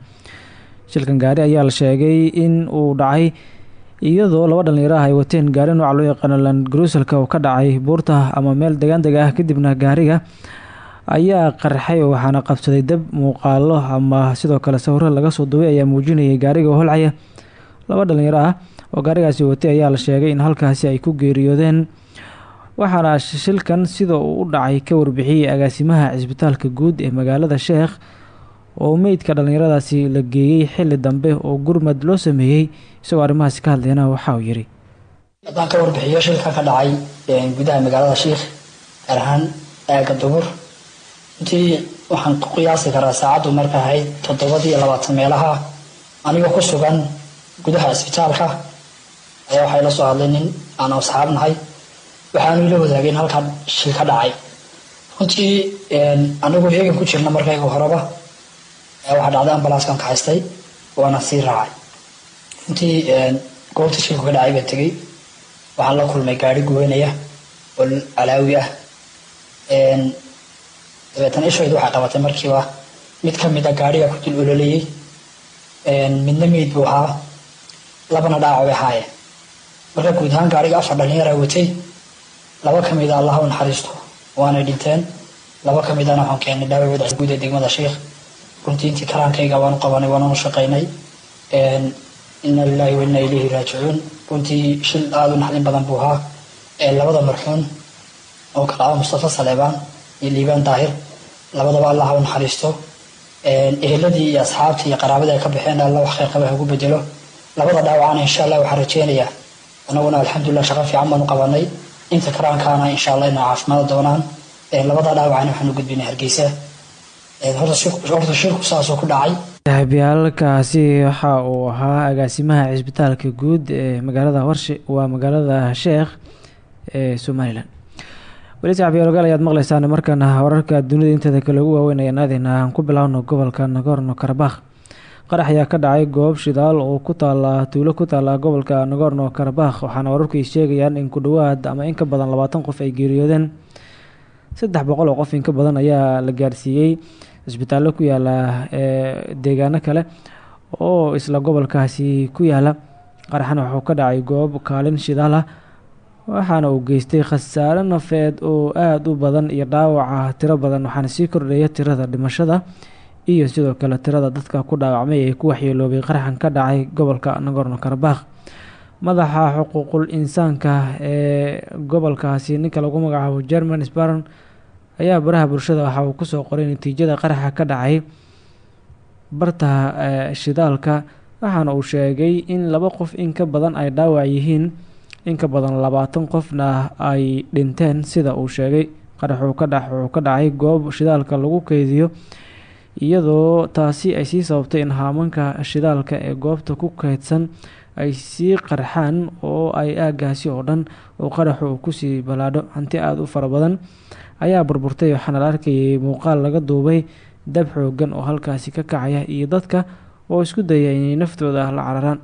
Shilkan gaari ayaa la sheegay in uu dhacay iyadoo laba dhalinyaro ah ay wateen gaari nooca loo yaqaano land gruusalka uu ka dhacay buurta ama meel degaandega ah kadibna gaariga ayaa qarxay waxaana qabsaday dab muuqaalo ama sidoo kale sawiro laga soo duubay ayaa muujinayay gaariga oo holcaya. Laba dhalinyaro ah oo gaarigaasi watay ayaa la sheegay in halkaasi ay ku geeriyoodeen. Waxaana shilkan sida uu u dhacay ka warbixiyey agaasimaha cisbitaalka guud ee magaalada sheekh oo meydka dhalinyaradaasi la geeyey xili dambe oo gurmad loo sameeyey isagoo arrimahaasi ka hadlayna waxa uu yidhi. Haddaan ka warbixiyo shilka ka dhacay gudaha magaalada sheikh gaar ahaan aaga intii waxaan ku qiyaasi karaa saacaddu marka ahayd toddobadii labaatan meelaha. Anigoo ku sugan gudaha isbitaalka ayaa waxay la soo hadlay nin aan asxaab nahay. Waxaanu ila wadaageen halkaa shil ka dhacay. Runtii anigu heegan ku jirna markayga horeba ayaa waxaa dhacday ambalaaskan ka waana sii raacay. Runtii goobta shilku ka dhacay baan tegey. Waxaan la kulmay gaari guweynaya oo calaawi ah dabeetana ishaydu waxay qabatay markiiba mid ka mid a gaariga ku dul ololayay midna meyd buu ahaa labana dhaawac bay ahaayeen. Marka guud ahaan gaariga afar dhallinyara watay laba ka mid a allaha u naxariisto waanay dhinteen. Laba ka midana waxaan keennay dhaawacooda guud ee degmada sheikh. Runtii intii karaankayga waanu qabanay waananu shaqaynay. Ina lilahi wa inna ilayhi raajicuun. Runtii shil aada u naxdin badan buu ahaa. Labada marxuun oo kala ah mustafa saleebaan iyo liibaan daahir labadaba allah ha u naxariisto eheladii iyo asxaabtii iyo qaraabadii ay ka baxeen alla wax khayr qaba ha ugu bedelo labada dhaawacana insha allah waxaan rajeynayaa anaguna alxamdulilah shaqo fiican baanu qabanay inta karaankaana insha allah inay caafimaad doonaan. Labada dhaawacana waxaan u gudbinay hargeysa. Horta shirku saasoo ku dhacay. Saaxiibyaalkaasi waxa uu ahaa agaasimaha cisbitaalka guud ee magaalada horshe waa magaalada sheekh ee somalilan weli saaxiibyaal ayaad maqleysaan markaana wararka dunida inteeda kale ugu waaweyn ayaan aadeyna aan ku bilaawno gobolka nagorno karabakh. Qarax ayaa ka dhacay goob shidaal oo ku taala tuulo ku taala gobolka nagorno karabakh waxaana wararku ay sheegayaan in ku dhowaad ama in ka badan labaatan qof ay geeriyoodeen. Saddex boqol oo qof in ka badan ayaa la gaarsiiyey cisbitaallo ku yaalla deegaano kale oo isla gobolkaasi ku yaalla qaraxna wuxuu ka dhacay goob kaalin shidaal ah waxaana uu geystay khasaare nafeed oo aada u badan iyo dhaawaca tiro badan. Waxaana sii kordhaya tirada dhimashada iyo sidoo kale tirada dadka ku dhaawacmay ee ku waxyeeloobay qaraxan ka dhacay gobolka nagorno karabakh. Madaxa xuquuqul insaanka ee gobolkaasi ninka lagu magacaabo german sbaron ayaa baraha bulshada waxa uu ku soo qoray natiijada qaraxa ka dhacay barta shidaalka. Waxaana uu sheegay in laba qof in ka badan ay dhaawac yihiin in ka badan labaatan qofna ay dhinteen sida uu sheegay. Qarax uu ka dhacay goob shidaalka lagu keydiyo iyadoo taasi ay sii sababtay in haamanka shidaalka ee goobta ku keydsan ay sii qarxaan oo ay aagaasi oo dhan oo qaraxu uu ku sii ballaadho hanti aada u fara badan ayaa burburtay waxaana la arkayay muuqaal laga duubay dab xoogan oo halkaasi ka kacaya iyo dadka oo isku daya inay naftooda la cararaan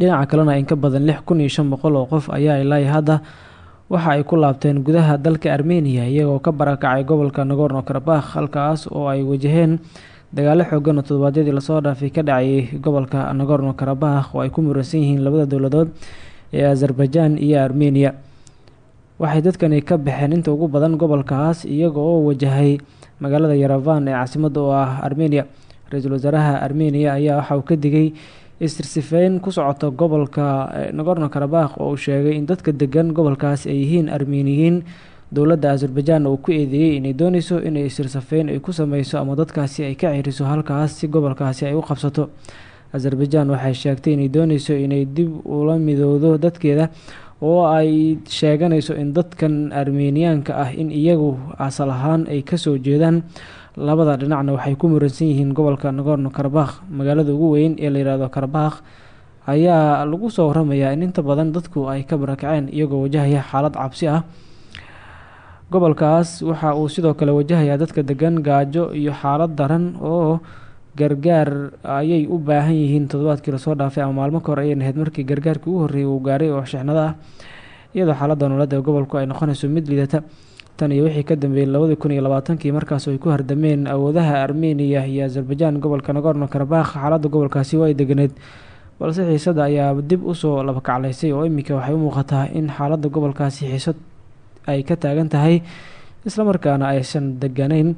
dhinaca kalena in ka badan lix kun iyo shan boqol oo qof ayaa ilaa hadda waxa ay ku laabteen gudaha dalka armeniya iyagoo ka barakacay gobolka nagorno karabakh halkaas oo ay wajaheen dagaalo xoogan oo toddobaadyadii la soo dhaafay ka dhacayay gobolka nagorno karabakh oo ay ku muransan yihiin labada dowladood ee azerbaijan iyo armeniya waxay dadkani ka baxeen inta ugu badan gobolkaas iyaga oo wajahay magaalada yaravan ee caasimada oo ah armeniya ra'iisul wasaaraha armeniya ayaa waxa uu ka digay istirsifeyn ku socota gobolka nagorno karabakh oo uu sheegay in dadka degan gobolkaas ay yihiin armeniyiin. Dowladda azerbaijan uu ku eedeeyey inay dooneyso inay istirsafeyn ay ku sameyso ama dadkaasi ay ka ciriso halkaas si gobolkaasi ay u qabsato. Azerbaijan waxay sheegtay inay dooneyso inay dib ula midowdo dadkeeda oo ay sheeganayso in dadkan armeniyaanka ah in iyagu asal ahaan ay ka soo jeedaan labada dhinacna waxay ku muransan yihiin gobolka nagorno karabakh. Magaalada ugu weyn ee la yihahdo karabakh ayaa lagu soo waramayaa in inta badan dadku ay ka barakaceen iyagoo wajahaya xaalad cabsi ah. Gobolkaas waxa uu sidoo kale wajahayaa dadka degan gaajo iyo xaalad daran oo gargaar ayay u baahan yihiin. Toddobaadkii la soo dhaafay ama maalmo ka hor ayay nahayd markii gargaarkii ugu horreeyay uu gaaray oo shixnado ah iyadoo xaaladda nololeed ee gobolku ay noqonayso mid liidata tan iyo wixii ka dambeeyey labadii kun iyo labaatankii markaas ay ku hardameen awoodaha armeniya iyo azerbaijan gobolka nagorno karabakh xaaladda gobolkaasi waa ay deganeed balse xiisadda ayaa dib u soo labakaclaysay oo iminka waxay u muuqataa in xaaladda gobolkaasi xiisad ay ka taagan tahay islamarkaana aysan deganayn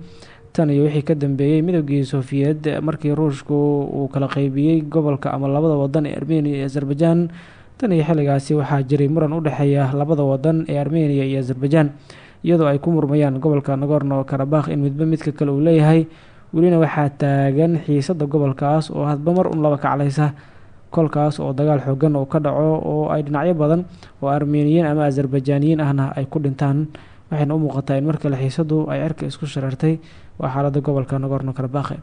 tan iyo wixii ka dambeeyey midoogii sofiyeed markii ruushku uu kala qeybiyey gobolka ama labada wadan ee armeniya iyo azerbaijan tan iyo xilligaasi waxaa jiray muran u dhexeeya labada wadan ee armeniya iyo azerbaijan iyadoo ay ku murmayaan gobolka nagorno karabakh in midba midka kale uu leeyahay. Welina waxaa taagan xiisada gobolkaas oo hadba mar un laba kaclaysa kolkaas oo dagaal xoogan oo ka dhaco oo ay dhinacyo badan oo armeniyiin ama azerbaijaaniyiin ahna ay ku dhintaan. Waxayna u muuqataa in mar kale xiisadu ay cirka isku shareertay waa xaaladda gobolka nagorno karabakhe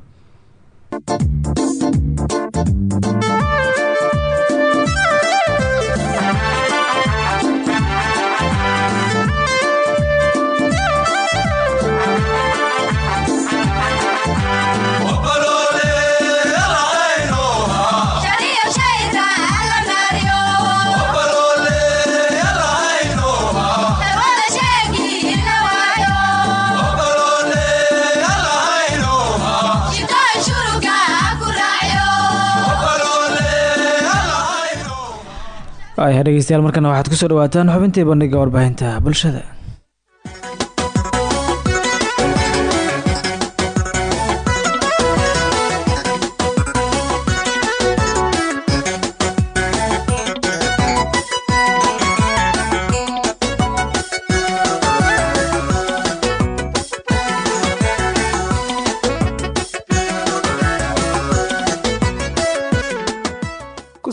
dhegeystayaal markana waxaad ku soo dhawaataan xubintii bandhiga warbaahinta bulshada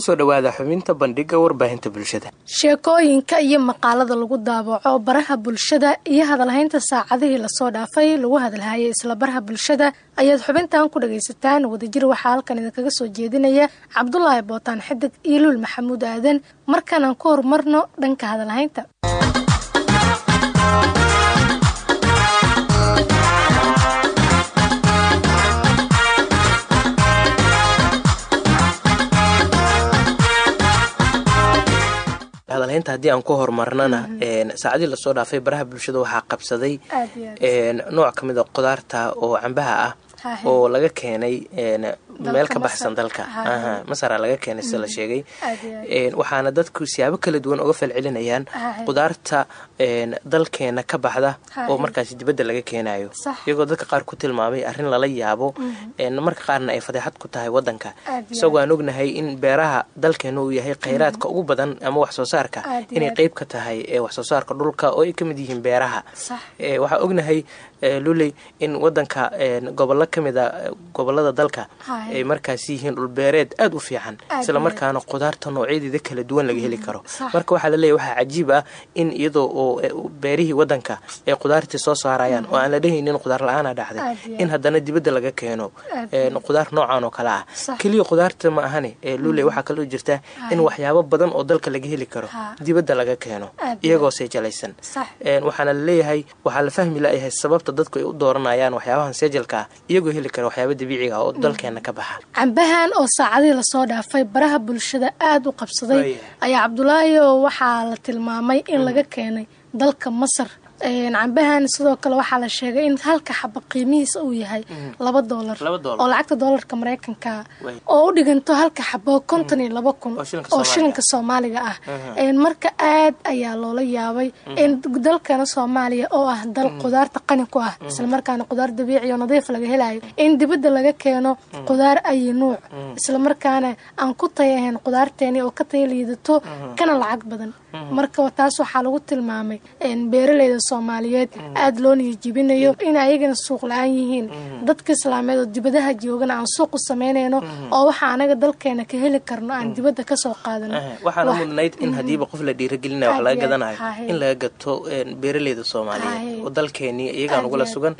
ku soo dhawaada xubinta bandhiga warbaahinta bulshada. Sheekooyinka iyo maqaalada lagu daabaco baraha bulshada iyo hadalhaynta saacadihii la soo dhaafay lagu hadalhayay isla baraha bulshada ayaad xubintan ku dhagaysataan wadajir waxaa halkan idinkaga soo jeedinaya cabdulaahi bootaan xidig iyo luul maxamuud aadan. Markanaan ku horumarno dhanka hadalhaynta hadalhaynta haddii aan ku horumarnana saacadii la soo dhaafay baraha bulshada waxaa qabsaday nooc ka mid a qudaarta oo cambaha ah oo laga keenay meel ka baxsan dalka. Masara laga keenay sida la sheegay. Waxaana dadku siyaabo kala duwan uga falcelinayaan qudaarta dalkeena ka baxda oo markaasi dibadda laga keenayo iyagoo dadka qaar ku tilmaamay arrin lala yaabo marka qaarna ay fadeexad ku tahay wadanka isagoo aan ognahay in beeraha dalkeena uu yahay khayraadka ugu badan ama wax soo saarka inay qeyb ka tahay wax soo saarka dhulka oo ay ka mid yihiin beeraha. Waxaa ognahay luley in wadanka gobollo ka mid a gobollada dalka ay markaas yihiin dhulbeereed aada u fiican isla markaana qudaarta noocyadeeda kala duwan laga heli karo. marka waxaa laleeyahy waxaa cajiib ah in iyadoo oo beerihii wadanka ay qudaartii soo saarayaan oo aan la dhehaynin qudaar la'aana dhacday in haddana dibadda laga keeno qudaar noocan oo kale ah. Keliya qudaarta ma ahane luley waxaa kaloo jirta in waxyaabo badan oo dalka laga heli karo dibadda laga keeno iyagoo seejalaysan waxaana la leeyahay waxaa la fahmi layahay sababta dadku ay u dooranayaan waxyaabahan seejalka ah iyagoo heli kara waxyaaba dabiiciga ah oo dalkeena ka baxa. Cambahan oo saacadihii la soo dhaafay baraha bulshada aada u qabsaday ayaa cabdulaahi oo waxaa la tilmaamay in laga keenay dalka masar cambahan sidoo kale waxaa la sheegay in halka xaba qiimihiisa uu yahay laba doolar oo lacagta doolarka mareykanka oo u dhiganto halka xabo konton iyo laba kun oo shilinka soomaaliga. ah. Marka aad ayaa loola yaabay in dalkana soomaaliya oo ah dal qudaarta qani ku ah islamarkaana qudaar dabiici oo nadiif laga helayo in dibadda laga keeno qudaar ayi nuuc islamarkaana aan ku tayahayn qudaarteeni oo ka taya liidato kana lacag badan marka taas waxaa lagu tilmaamay beeraleyda soomaaliyeed aada loo niyajibinayo in ayagana suuq la'aan yihiin. Dadka islaameed oo dibadaha joogana aan suuq u samaynayno oo waxa anaga dalkeena ka heli karno aan dibadda ka soo qaadano. Waxaana mudnayd in hadiiba qof la dhiiragelinayo wax laga gadanayo in laga gato beeraleyda soomaaliyeed oo dalkeenii iyagaan ugula sugan.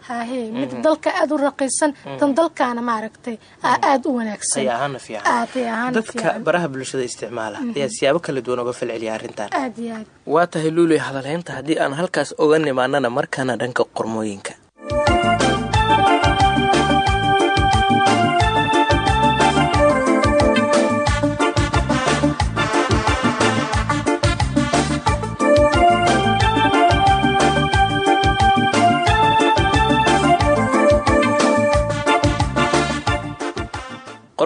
mid dalka aada u raqiisan tan dalkaana maaragtay aada u wanaagsan. Dadka baraha bulshada isticmaala ayaa siyaabo kala duwan uga falceliya arrintan waa tahay luuley hadalhaynta haddii aan halkaas oga nimaanana markana dhanka qormooyinka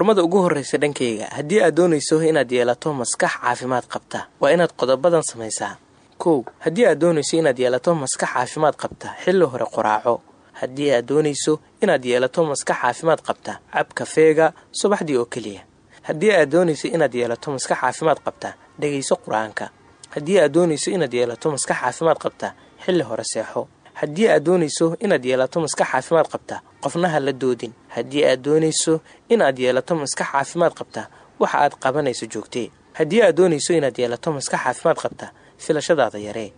qormada ugu horreysa dhankayga haddii aad doonayso inaad yeelato maskax caafimaad qabta waa inaad qodobadan samaysaa. Kow haddii aad doonayso inaad yeelato maskax caafimaad qabta xilli hore qoraaco haddii aad doonayso inaad yeelato maskax caafimaad qabta cab kafeega subaxdii oo keliya. Haddii aad doonayso inaad yeelato maskax caafimaad qabta dhegayso qur'aanka. Haddii aad doonayso inaad yeelato maskax caafimaad qabta xilli hore seexo haddii aad doonayso inaad yeelato maskax caafimaad qabta qofna ha la doodin. Haddii aad doonayso inaad yeelato maskax caafimaad qabta waxa aad qabanayso joogtee haddii aad doonayso inaad yeelato maskax caafimaad qabta filashadaada yaree.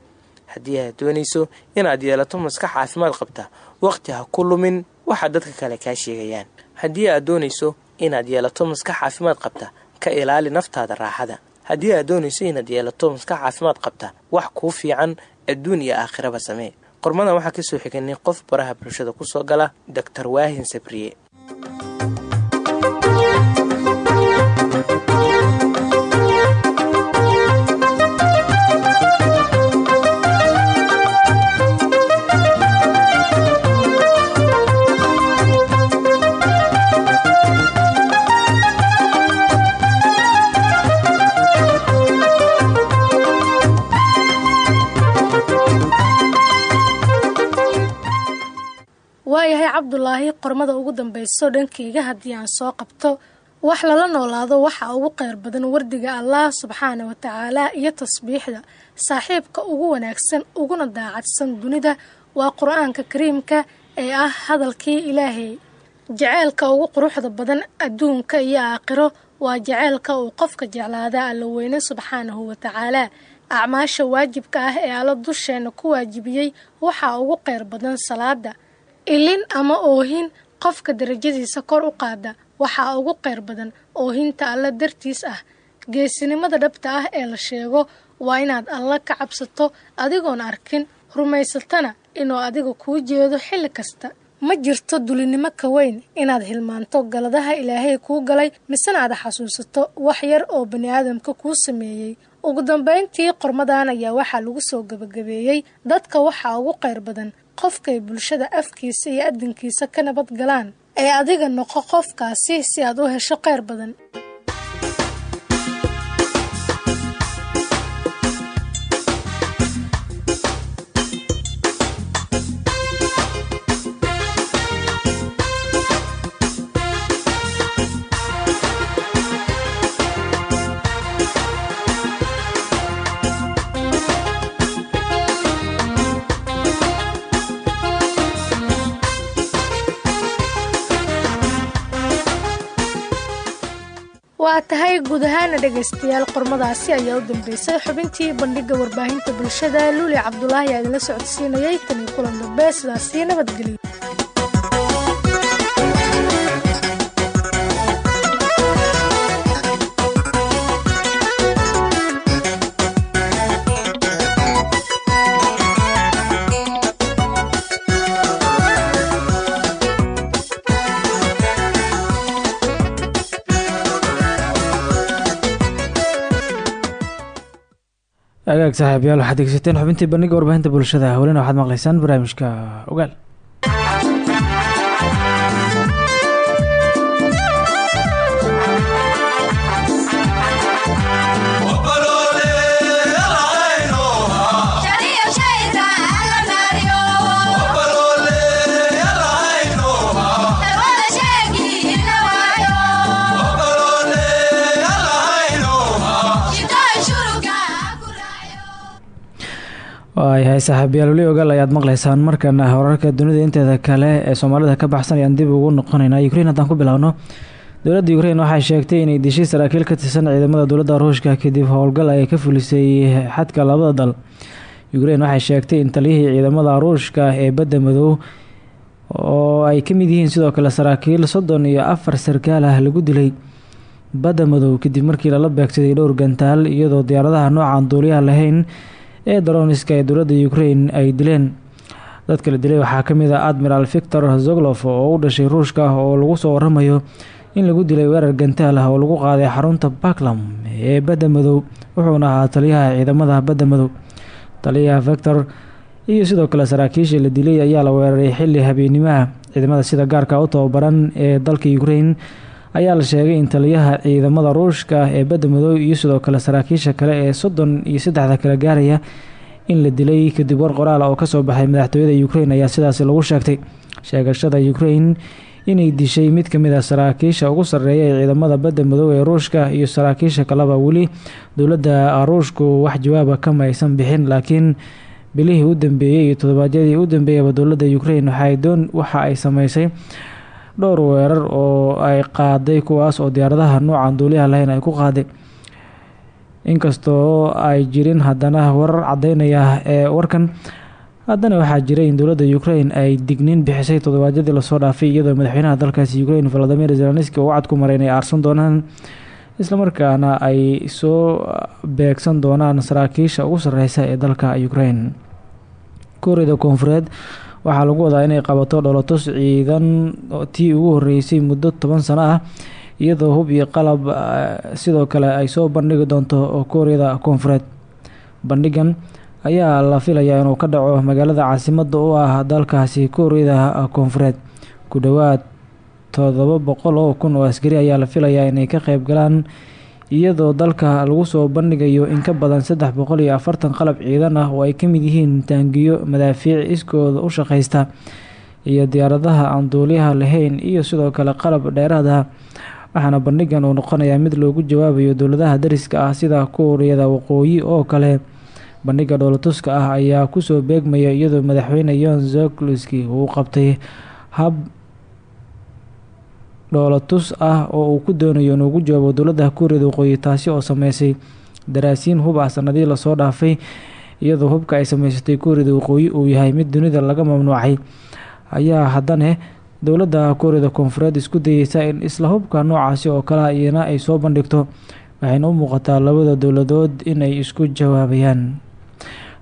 Haddii aad doonayso inaad yeelato maskax caafimaad qabta waqti ha ku lumin waxa dadka kale kaa sheegayaan. Haddii aad doonayso inaad yeelato maskax caafimaad qabta ka ilaali naftaada raaxada. Haddii aad doonayso inaad yeelato maskax caafimaad qabta wax kuu fiican adduun iyo aakhiraba samee qormadan waxaa ka soo xiganay qof baraha bulshada ku soo gala doctor waahin sabriye waayahay cabdulaahi qormada ugu dambeyso dhankeyga haddii aan soo qabto wax lala noolaado waxa ugu qeyr badan wardiga allah subxaana wa tacaala iyo tasbiixda saaxiibka ugu wanaagsan uguna daacadsan dunida waa qur'aanka kariimka ee ah hadalkii ilaahay. Jaceylka ugu quruxda badan adduunka iyo aakhiro waa jaceylka uu qofka jeclaada alla weyne subxaanahu wa tacaalaa acmaasha waajibka ah ee alla dusheena ku waajibiyey waxaa ugu qeyr badan salaada ilin ama oohin qofka darajadiisa kor u qaada waxaa ugu qeyr badan oohinta alla dartiis ah. Geesinimada dhabta ah ee la sheego waa inaad alla ka cabsato adigoon arkin rumaysatana inuu adiga kuu jeedo xilli kasta. Ma jirto dulinimo ka weyn inaad hilmaanto galadaha ilaahay kuu galay misena aad xasuusato wax yar oo bani aadamka kuu sameeyey. Ugu dambeyntii qormadan ayaa waxaa lagu soo gebagabeeyey dadka waxaa ugu qeyr badan qofkay bulshada afkiisa iyo adinkiisa ka nabad galaan ee adiga noqo qofkaasi si aad u hesho qeyr badan waa tahay guud ahaana dhegaystayaal qormadaasi ayaa u dambeysay xubintii bandhiga warbaahinta bulshada. Luuli cabdulaahi aa idinla socodsiinayay tanii kulan dambe sidaasii nabadgelyo agaag saaxiibayaal waxaad degeysateen xubintii bandhiga warbaahinta bulshada. Welina waxaad maqlaysaan barnaamijka ogaal waayahay saaxiibayaal weli ogaal ayaad maqlaysaan markana wararka dunida inteeda kale ee soomaalida ka baxsan ayaan dib ugu noqonaynaa. Ukrein haddaan ku bilaabno dowladda ukrein waxay sheegtay inay dishay saraakiil ka tirsan ciidamada dowladda ruushka kadib howlgal ay ka fulisay xadka labada dal. Ukrein waxay sheegtay in taliyihii ciidamada ruushka ee badda madow oo ay ka mid yihiin sidoo kale saraakiil soddon iyo afar sarkaal ah lagu dilay badda madow kadib markii lala beegsaday dhowr gantaal iyadoo diyaaradaha noocaan duuliyaha lahayn ee daroniska ee dowladda ukrain ay dileen. Dadka la dilay waxaa ka mid ah admiral victor zoglof oo u dhashay ruushka oo lagu soo waramayo in lagu dilay weerar gantaal ah oo lagu qaaday xarunta baklam ee badda madow wuxuuna ahaa taliyaha ciidamada badda madow. Taliyaha victor iyo sidoo kale saraakiisha la dilay ayaa la weeraray xili habeenimaha ciidamada sida gaarka u tababaran ee dalka ukrain ayaa la sheegay in taliyaha ciidamada ruushka ee badda madow iyo sidoo kale saraakiisha kale ee soddon iyo saddexda kale gaaraya in la dilay kadib war qoraal oo ka soo baxay madaxtooyada ukrain ayaa sidaasi lagu sheegtay. Sheegashada ukrain inay dishay mid ka mid a saraakiisha ugu sarreeya ee ciidamada badda madow ee ruushka iyo saraakiisha kaleba weli dowladda ruushku wax jawaaba kama aysan bixin laakiin bilihii u dambeeyey iyo toddobaadyadii u dambeeyaba dowladda ukrain waxa ay sameysay dhowr weerar oo ay qaaday kuwaas oo diyaaradaha noocan duuliyaha lahayn ay ku qaaday. Inkastoo ay jirin haddana warar cadeynaya ee warkan haddana waxaa jiray in dowladda ukrain ay digniin bixisay toddobaadyadii la soo dhaafay iyadoo madaxweynaha dalkaasi ukrain valadimir zelenski oo wacad ku inay aarsan doonaan islamarkaana ay soo beegsan doonaan saraakiisha ugu sarreysa ee dalka ukrain kuuriyada koonfureed waxaa lagu wadaa inay qabato dholotos ciidan tii ugu horeysay muddo toban sano ah iyadoo hub iyo qalab sidoo kale ay soo bandhigi doonto kuuriyada koonfureed. Bandhigan ayaa la filayaa inuu ka dhaco magaalada caasimada u ah dalkaasi kuuriyada koonfureed. Ku dhowaad todoba boqol oo kun oo askari ayaa la filayaa inay ka qeyb galaan iyadoo dalka lagu soo bandhigayo in ka badan saddex boqol iyo afartan qalab ciidan ah oo ay ka mid yihiin taangiyo madaafiic iskooda u shaqeysta iyo diyaaradaha aan duuliyaha lahayn iyo sidoo kale qalab dheeraad ah. Waxaana bandhigan uu noqonayaa mid loogu jawaabayo dowladaha dariska ah sida kuuriyada waqooyi oo kale. Bandhiga dhoolatuska ah ayaa ku soo beegmaya iyadoo madaxweyne yon zokluski uu qabtay hab dhoolatus ah oo uu ku doonayo inuugu jawaabo dowladda kuuriyada waqooyi taasi oo sameysay daraasiin hub ah sanadii la soo dhaafay iyadoo hubka ay sameysatay kuuriyada waqooyi uu yahay mid dunida laga mamnuucay. Ayaa haddana dowladda kuuriyada koonfureed isku dayeysa in isla hubka noocaasi oo kale iyana ay soo bandhigto waxayna u muuqataa labada dowladood inay isku jawaabayaan.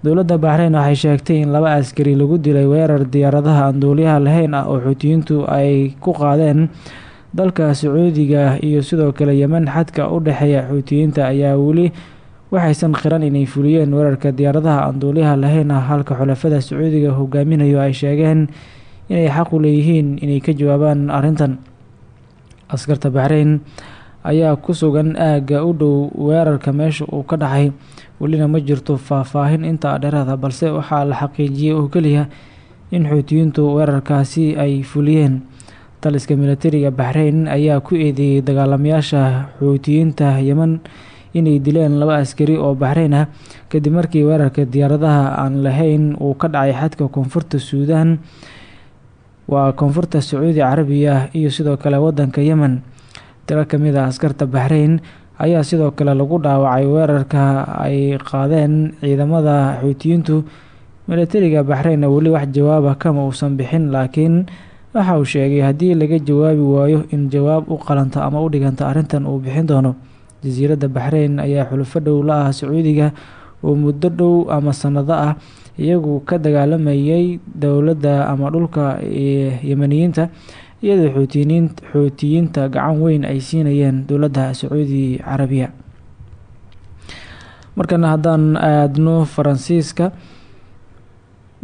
Dowladda baxreyn waxay sheegtay in laba askari lagu dilay weerar diyaaradaha aan duuliyaha lahayn ah oo xuutiyiintu ay ku qaadeen dalka sacuudiga iyo sidoo kale yemen xadka u dhexeeya xuutiyiinta ayaa weli waxaysan qiran inay fuliyeen weerarka diyaaradaha aan duuliyaha lahayn ah halka xulafada sacuudiga hogaaminayo ay sheegeen inay xaq u leeyihiin inay ka jawaabaan arrintan. Askarta baxreyn ayaa ku sugan aagga u dhow weerarka meesha uu ka dhacay welina ma jirto faahfaahin intaa dheeraada balse waxaa la xaqiijiyey oo keliya in xuutiyiintu weerarkaasi ay fuliyeen taliska militariga baxreyn ayaa ku eedeeyey dagaalamayaasha xuutiyiinta yemen inay dileen laba askari oo baxreyn ah. Kadib markii weerarka diyaaradaha aan lahayn uu ka dhacay xadka koonfurta suudaan waa koonfurta sacuudi carabiya iyo sidoo kale wadanka yemen. Tiro ka mid a askarta baxreyn ayaa sidoo kale lagu dhaawacay weerarka ay qaadeen ciidamada xuutiyiintu militariga baxreynna weli wax jawaaba kama uusan bixin laakiin waxa uu sheegay haddii laga jawaabi waayo in jawaab u qalanta ama u dhiganta arrintan uu bixin doono jasiiradda baxreyn ayaa xulufo dhow la ah sacuudiga oo muddo dhow ama sanado ah iyagu ka dagaalamayay dowladda ama dhulka yemeniyiinta iyadoo xuutiyiin xuutiyiinta gacan weyn ay siinayeen dowladda sacuudi carabiya. Markana haddaan aadno faransiiska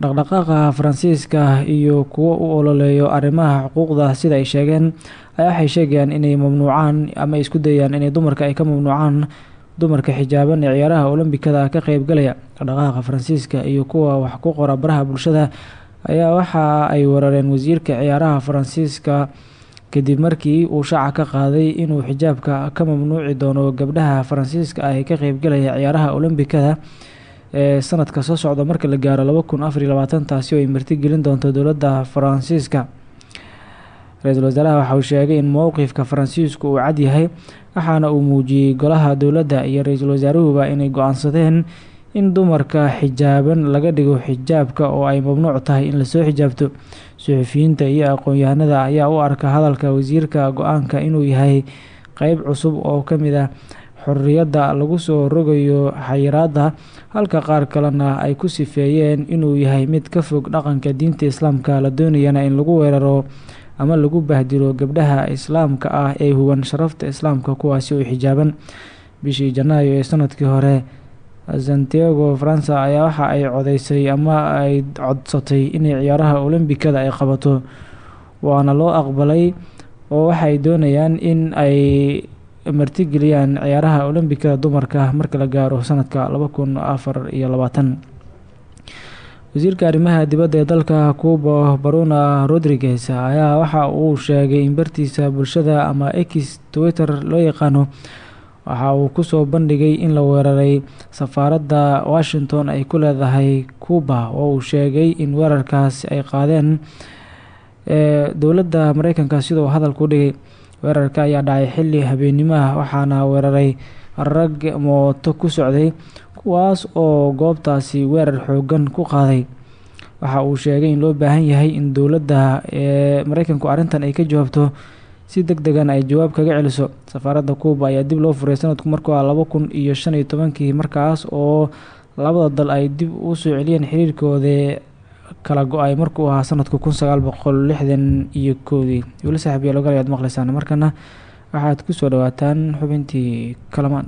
dhaqdhaqaaqa faransiiska iyo kuwo u ololeeyo arrimaha xuquuqda sida ay sheegeen ayaa waxay sheegayaan inay mamnuucaan ama isku dayaan inay dumarka ay ka mamnuucaan dumarka xijaaban ee ciyaaraha olombikada ka qeybgalaya dhaqdhaqaaqa faransiiska iyo kuwa wax ku qora baraha bulshada ayaa waxa ay weerareen wasiirka ciyaaraha faransiiska kadib markii uu shaaca ka qaaday inuu xijaabka ka mamnuuci doono gabdhaha faransiiska ah ee ka qeybgalaya ciyaaraha olombikada sanadka soo socda marka la gaaro laba kun afar iyo labaatan taasi oo ay martigelin doonto dowladda faransiiska. Ra'iisul wasaaraha waxa uu sheegay in mowqifka faransiisku uu cad yahay waxaana uu muujiyey golaha dowladda iyo ra'iisul wasaaruhuba inay go'aansadeen in dumarka xijaaban laga dhigo xijaabka oo ay mamnuuc tahay in la soo xijaabto. Suxufiyiinta iyo aqoon-yahanada ayaa u arka hadalka wasiirka go'aanka inuu yahay qeyb cusub oo ka mid ah xorriyadda lagu soo rogayo xayiraadda halka qaar kalena ay ku sifeeyeen inuu yahay mid ka fog dhaqanka diinta islaamka la doonayana in lagu weeraro ama lagu bahdilo gabdhaha islaamka ah ee huwan sharafta islaamka kuwaasi oo xijaaban. Bishii janaayo ee sannadkii hore santiago faransa ayaa waxa ay codeysay ama ay codsatay inay ciyaaraha olombikada ay qabato waana loo aqbalay oo waxaay doonayaan in ay martigeliyaan ciyaaraha olombikada dumarka marka la gaaro sanadka laba kun afar iyo labaatan. Wasiirka arrimaha dibadda ee dalka cuba baruna rodriguez ayaa waxa uu sheegay in bartiisa bulshada ama x twitter loo yaqaano waxa uu ku soo bandhigay in la weeraray safaaradda washington ay ku leedahay cuba oo uu sheegay in weerarkaas ay qaadeen dowladda mareykanka sidoo hadalka u dhigay weerarka ayaa dhacay xilli habeenimaha waxaana weeraray rag mooto ku socday kuwaas oo goobtaasi weerar xoogan ku qaaday. Waxa uu sheegay in loo baahan yahay in dowladda ee mareykanku arrintan ay ka jawaabto si deg degan ay jawaab kaga celiso. Safaaradda cuuba ayaa dib loo furay sanadku markuu ah kun iyo shan iyo tobankii markaas oo labada dal ay dib u soo celiyeen xiriirkoodii kala go'ay markuu ahaa sanadku kun sagaal boqol lixdan iyo koodii weli saaxiibyaal ogal ayaad maqleysaan markana waxaad ku soo dhawaataan xubintii kalamaan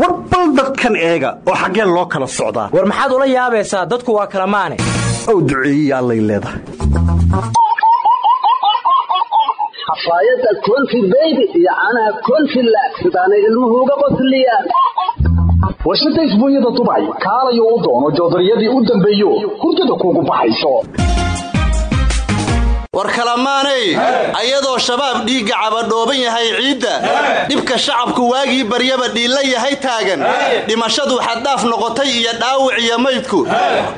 war bal dadkan eega oo xaggeen loo kala socdaa. War maxaad ula yaabaysaa? Dadku waa kala maane ow duceeyiya allay leedahay. Xafaayadda konfi beybi iyo caanaha konfi laag sidaanay ilmuhu uga qosliyaan warshada isbuunyada dubay kaalayo u doono joodariyadii u dambeeyo hurdada kuugu baxayso war kalamaanay? Ayadoo shabaab dhiigga cabadhooban yahay ciidda. Dhibka shacabku waagii baryaba dhiilla yahay taagan. Dhimashadu xaddhaaf noqotay iyo dhaawac iyo maydku.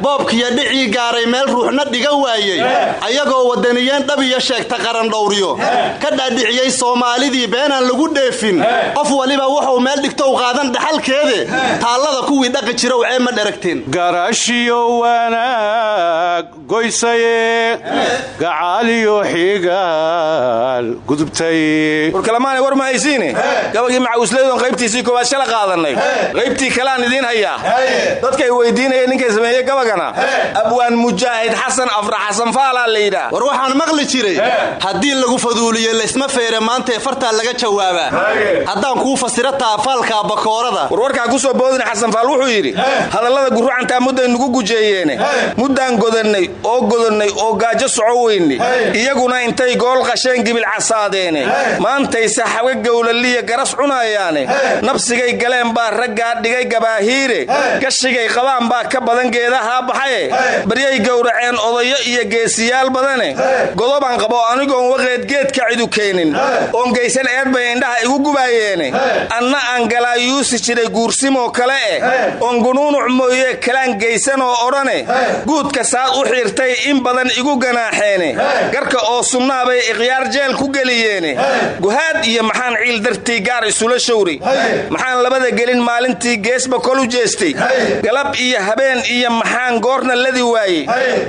Boobkiyo dhicii gaaray meel ruuxna dhiga waayey. Ayagoo wadaniyeen dhab iyo sheegta qarandhowryo ka dhaadhiciyey soomaalidii beenaan lagu dheefin. Qof waliba wuxuu meel dhigtow qaadan dhaxalkeede. Taallada kuwii dhaqi jirow cee ma dheragteen gacaaliyo xigaal gudubtay. Warkalamaanay war ma haysiine gabagii macawisleydon qaybtiisii koowaad shala qaadannay. Qaybtii kaleaan idiin hayaa. Dadkay weydiinayeen ninkay sameeye gabagana. Abwaan mujaahid xasan afra xasan faalaa la war waxaan maqli jiray. Haddii lagu faduuliyo laysma feere maantae fartaa laga jawaabaa haddaan kuu fasiro taafaalka bakoorada. Warwarkaa ku soo boodina xasan faal wuxuu yidhi hadallada gurucantaa mudday nugu gujeeyeene. Muddaan godannay oo godannay oo gaajo soco weyne iyaguna intay gool qasheen gibil casaadeene maantayse xaga gowlaliya garas cunayaane nabsigay galeen baa raggaa dhigay gabaahiire gashigay qabaan baa ka badan geedahaa baxaye baryay gowraceen odayo iyo geesiyaal badane godobaan qabo anigoon waqeed geedka cidu keenin. Oon geysan eed bay indhaha igu gubaayeene anna aan galaayuusi jiray guursimoo kale. Eh oon gunuunuc mooye kalaan geysanoo odhane guudka saad u xiirtay in badan igu ganaaxeene garka oo sunnaabay ikhyaar jeel ku geliyeene. Guhaad iyo maxaan ciil dartii gaar isula showray maxaan labada gelin maalintii geesba kolu jeestay. Galab iyo habeen iyo maxaan goorna ladi waayey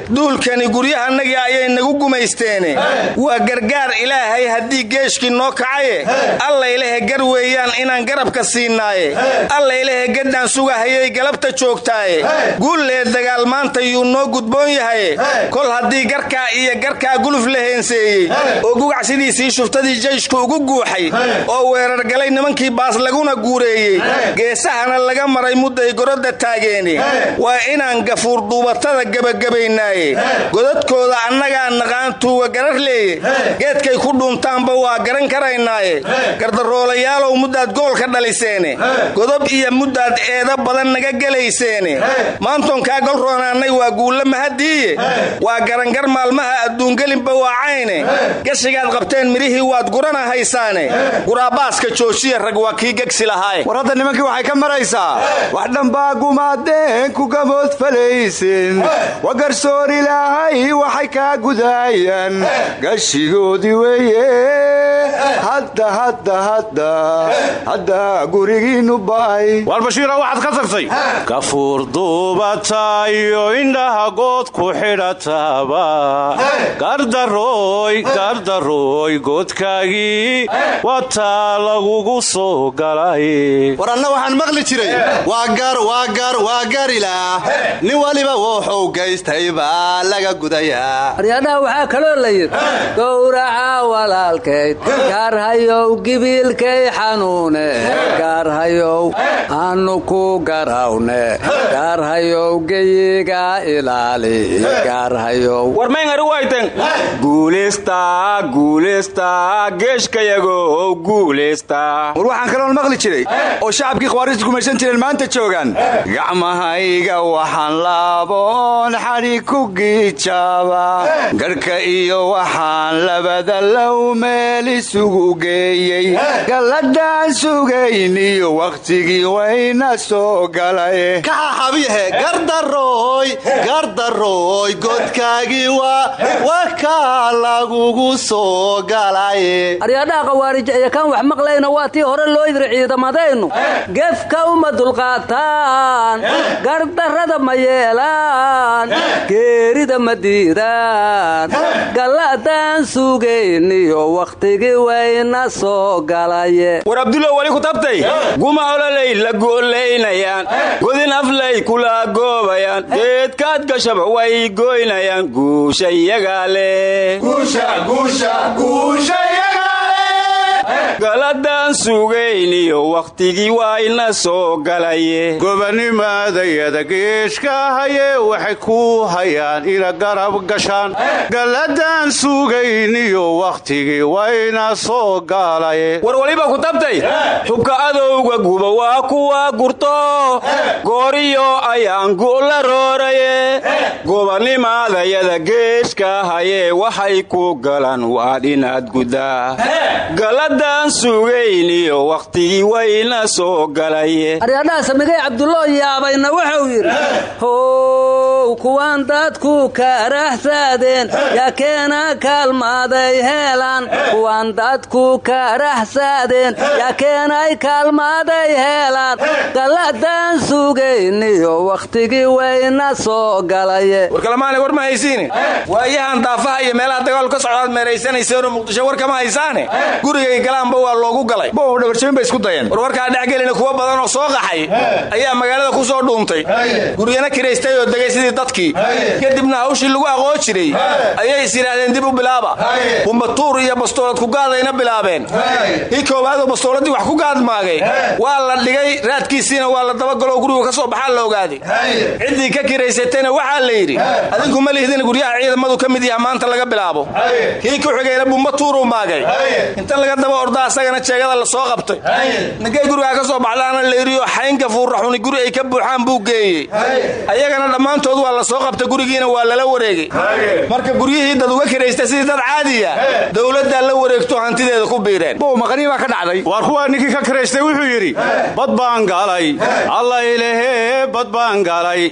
duulkani guryahanagii ayay nagu gumaysteene. Waa gargaar ilaahay haddii geeshkii noo kacaye. Allaylehe gar weeyaan inaan garabka siinaaye. Allaylehe gaddhaan sugahayay galabta joogtaaye. Guullee dagaal maanta yuu noo gudboon yahaye. Kol haddii garkaa iyo garkaa guluf la heenseeyey oo gugac sidiisii shuftadii jayshku ugu guuxay. Oo weerargalay nimankii baas laguna guureeyey. Geesahana laga maray mudday gorodda taageene waa inaan gafuur duubatada gebagabaynaaye godadkooda annagaa naqaan tuuga garar leeye. Geedkay ku dhuntaanba waa garan karaynaaye. Gardaroolayaalow muddaad goolka dhaliseene. Godob iyo muddaad eeda badan naga gelayseene. Maantoonkaa golroonaannay waa guulla mahadiiye waa garangar maalmaha adduungelinba waa cayne? Gashigaad qabteen midhihii waad gurana haysaane? Guraabaaska joojiya rag waa kii gegsi lahaaye war hadda nimankii waxay ka maraysaa wax dhambaa gumaadeen ku gamood falaysin. Wa garsoor ilaahay waxay kaa gudaayaan. Gashigoodii weeye hadda hadda hadda hadda gurigiinnu ba'ay. War bashiira waxaad ka tagtay gafuur duubatayo indhaha good ku xidhataba gardarooy gardarooy goodkaagii wataa lagugu soo galay war anna waxaan maqli jiray. Waa gar waa gar waa garilah nin waliba wuxuu gaystay baa laga gudayaa aryadhaha waxaa kaloo la yidhi gowraca walaalkayd gaarhayow gibiilkay xanuune. Gaarhayow aanu ku garawne. Gaarhayow geyiga ilaali. Gaarhayow war maynari waytan guulista guulista geeshkayagow guulista. War waxaan kaloon maqli jiray oo shacabkii khawaarijta gumaysan jireen maanta joogaan. Gacmahayga waxaan laaboon xadhi ku giijaaba garhka iyo waxaan labada low meel isugu geeyey. Galladaan sugayniyo wakhtigii wayna soo galay. Kaxaxabiyahe gardarooy gardarooy godkaagii waa wakaa lagugu soo galaye. Aryadhaha khawaarij iyo kan wax maqlayna waa tii hore loo yidri ciidamadaynu gefka uma dulqaataan gardarrada ma yeelaan. Geerida ma diidaan. Galladaan sugayniyo wakhtigii wayna soo galaye. War abdulla weli ku tabtay guma ololay la goolaynayaan. Godin aflay kula goobayaan. Geedkaad gashaba way goynayaan guusha iyagaa leh galadaan sugayniyo wakhtigii waa ina soo galaye. Gobanimadayada geeshka haye waxay ku hayaan ina garab gashaan. Galadaan sugayniyo wakhtigii wayna soo gaalaye war waliba ku tabtay? Xubka adowga guba waa kuwa gurto. Gooriyo ayaan gu'la rooraye. Gobanimadayada geeshka haye waxay ku galan waad inaad gudaa galadaan sugayniyo wakhtigii wayna soo galaye aryadhaha samigay cabduloo yaabayna wuxuu yidhi how kuwaan dadku karaxsaadeen yaa keena kaalmaaday heelaan kuwaan dadku karaxsaadeen yaa keenay kaalmaaday heelaan galadaan sugayniyo wakhtigii wayna soo galaye warkalamaanay war ma haysiine waayahan daafaha iyo meelaha dagaalku ka socdaad meeraysanayseenoo muqdisho war kama haysaane. Gurigay galaanba waa loogu galay. Bow dhabarjabin bay isku dayeen. War warkaa dhexgelina kuwa badan oo soo qaxay ayaa magaalada ku soo dhuuntay. Guryana kiraystay oo degay sidii dadkii. Kadibna hawshii lagu aqoon jiray ayay is yidhaahdeen dib u bilaaba. Bumbatuur iyo bastoolad kugaadayna bilaabeen. Kii koowaadoo bastooladii wax ku gaadmaagay waa la dhigay raadkiisiina waa la dabagalo gurigu ka soo baxaa la ogaaday ciddii ka kiraysatayna waxaa la yidhi adinku ma lihdin guryaha ciidamadu ka mid yaha maanta laga bilaabo. Kii ku xigayna bumbatuuruu maagay. Inta laga daba orda asagana jeegada la soo qabtay. Ninkay gurigaa ka soo baxdaana layidhiyo xaynka fuurraxuni guri ay ka buuxaan buu geeyey. Ayagana dhammaantood waa la soo qabtay gurigiina waa lala wareegay. Marka guryihii dad uga kiraysta sidii dad caadiya dowladdaa la wareegto hantideeda ku biireen. Maqanii baa ka dhacday. Waar kuwaa ninkii ka kiraystay wuxuu yidhi bad baan galay allaylehee bad baan galay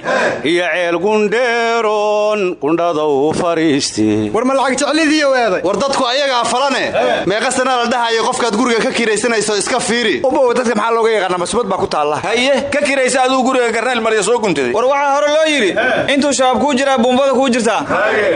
iyo ceel gundheeroon qundhada u fariisti. War ma lacag jeclidiiyo weeday? War dadku ayagaa falane? Meeqa sana la dhahayo qofkaad guriga ka kiraysanayso iska fiiri. Ubow dadka maxaa looga yaqaana masbad baa ku taalla. Haye ka kiraysa aduu guriga garnayl marya soo guntaday war waxaa hore loo yidhi intuu shabaab kuu jiraa buumbada kuu jirtaa.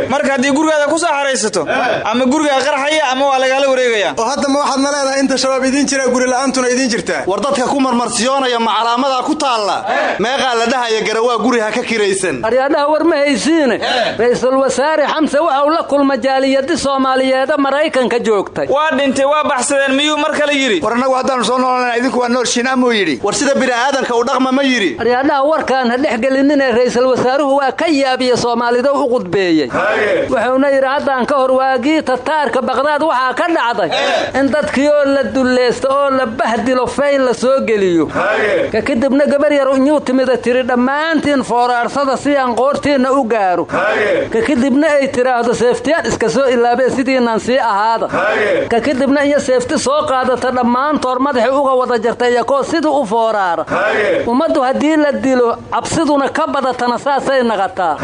Marka haddii gurigaada ku soo xaraysato ama gurigaa qarxaya ama waa lagaala wareegaya oo hadda ma waxaad ma leedahay inta shabaab idiin jiraa gurila'aantuna idiin jirtaa war dadka ku marmarsiyoonaya ma calaamadaa ku taalla. Meeqaa la dhahaya garawaa guriha ka kiraysan aryadhaha war ma haysiine. Ra'iisul wasaare xamse waxa uu la kulma jaaliyadi soomaaliyeeda maraykanka joogtay. Waa dhintay waa baxsadeen miyuu mar kale yidhi? War annagu haddaannu soo noolana idinku waa noolshiin amuu yidhi. War sida bini'aadanka u dhaqma ma yidhi. Aryadhaha warkaan ha dhex gelinine ra'iisul wasaaruhu waa ka yaabiye soomaalida u qudbeeyey. Wuxuuna yidhi haddaan ka hor waagii tataarka baqdaad waxaa ka dhacday in dadkii oo la dullaysto oo la bahdilo fayn la soo geliyo. Ka kadibna gabar yar inyuu timida tiri dhammaantiin fooraarsada si aan qoortiinna u gaaro. Ka kadibna ay tidhaahdo seeftiyaan iska soo ilaabeen sidiinaan sii ahaada. Ka kadibna iyo seefti soo qaadata dhammaantoor madaxii uga wada jarta iyakoo sidii u fooraara ummaddu haddii la dilo cabsiduna ka badatana saasay naqataa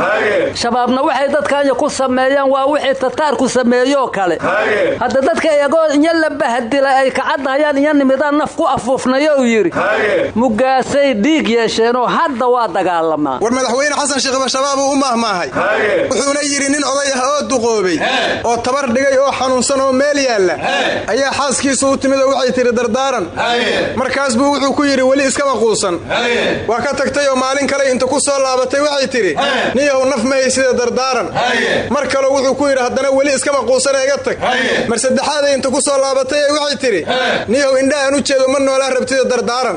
shabaabna waxay dadkanya ku sameeyaan waa wixii tataarku sameeyoo kale. Hadda dadka iyagoo inya la bahdila ay kacaddahayaan iyo nimidaan naf ku afuufnayo u yidhi. Mugaasay dhiig yeesheenoo hadda waa dagaalamaa war madaxweyne xasan sheekhiba shabaabuu u maahmaahay wuxuuna yidhi nin oday ah oo duqoobay oo tabar dhigay oo xanuunsan oo meel yaalla ayaa xaaskiisu u timid oo waxay tidhi dardaaran. Markaas buu wuxuu ku yidhi weli iskama quusan waa ka tagtay oo maalin kale inta ku soo laabatay waxay tidhi niyahow naf ma haysida dardaaran. Mar kaleo wuxuu ku yidhi haddana weli iskama quusana iga tag. Mar saddexaaday inta ku soo laabatay waxay tidhi niyahow indhahaan u jeedo ma noolaa rabtida dardaaran.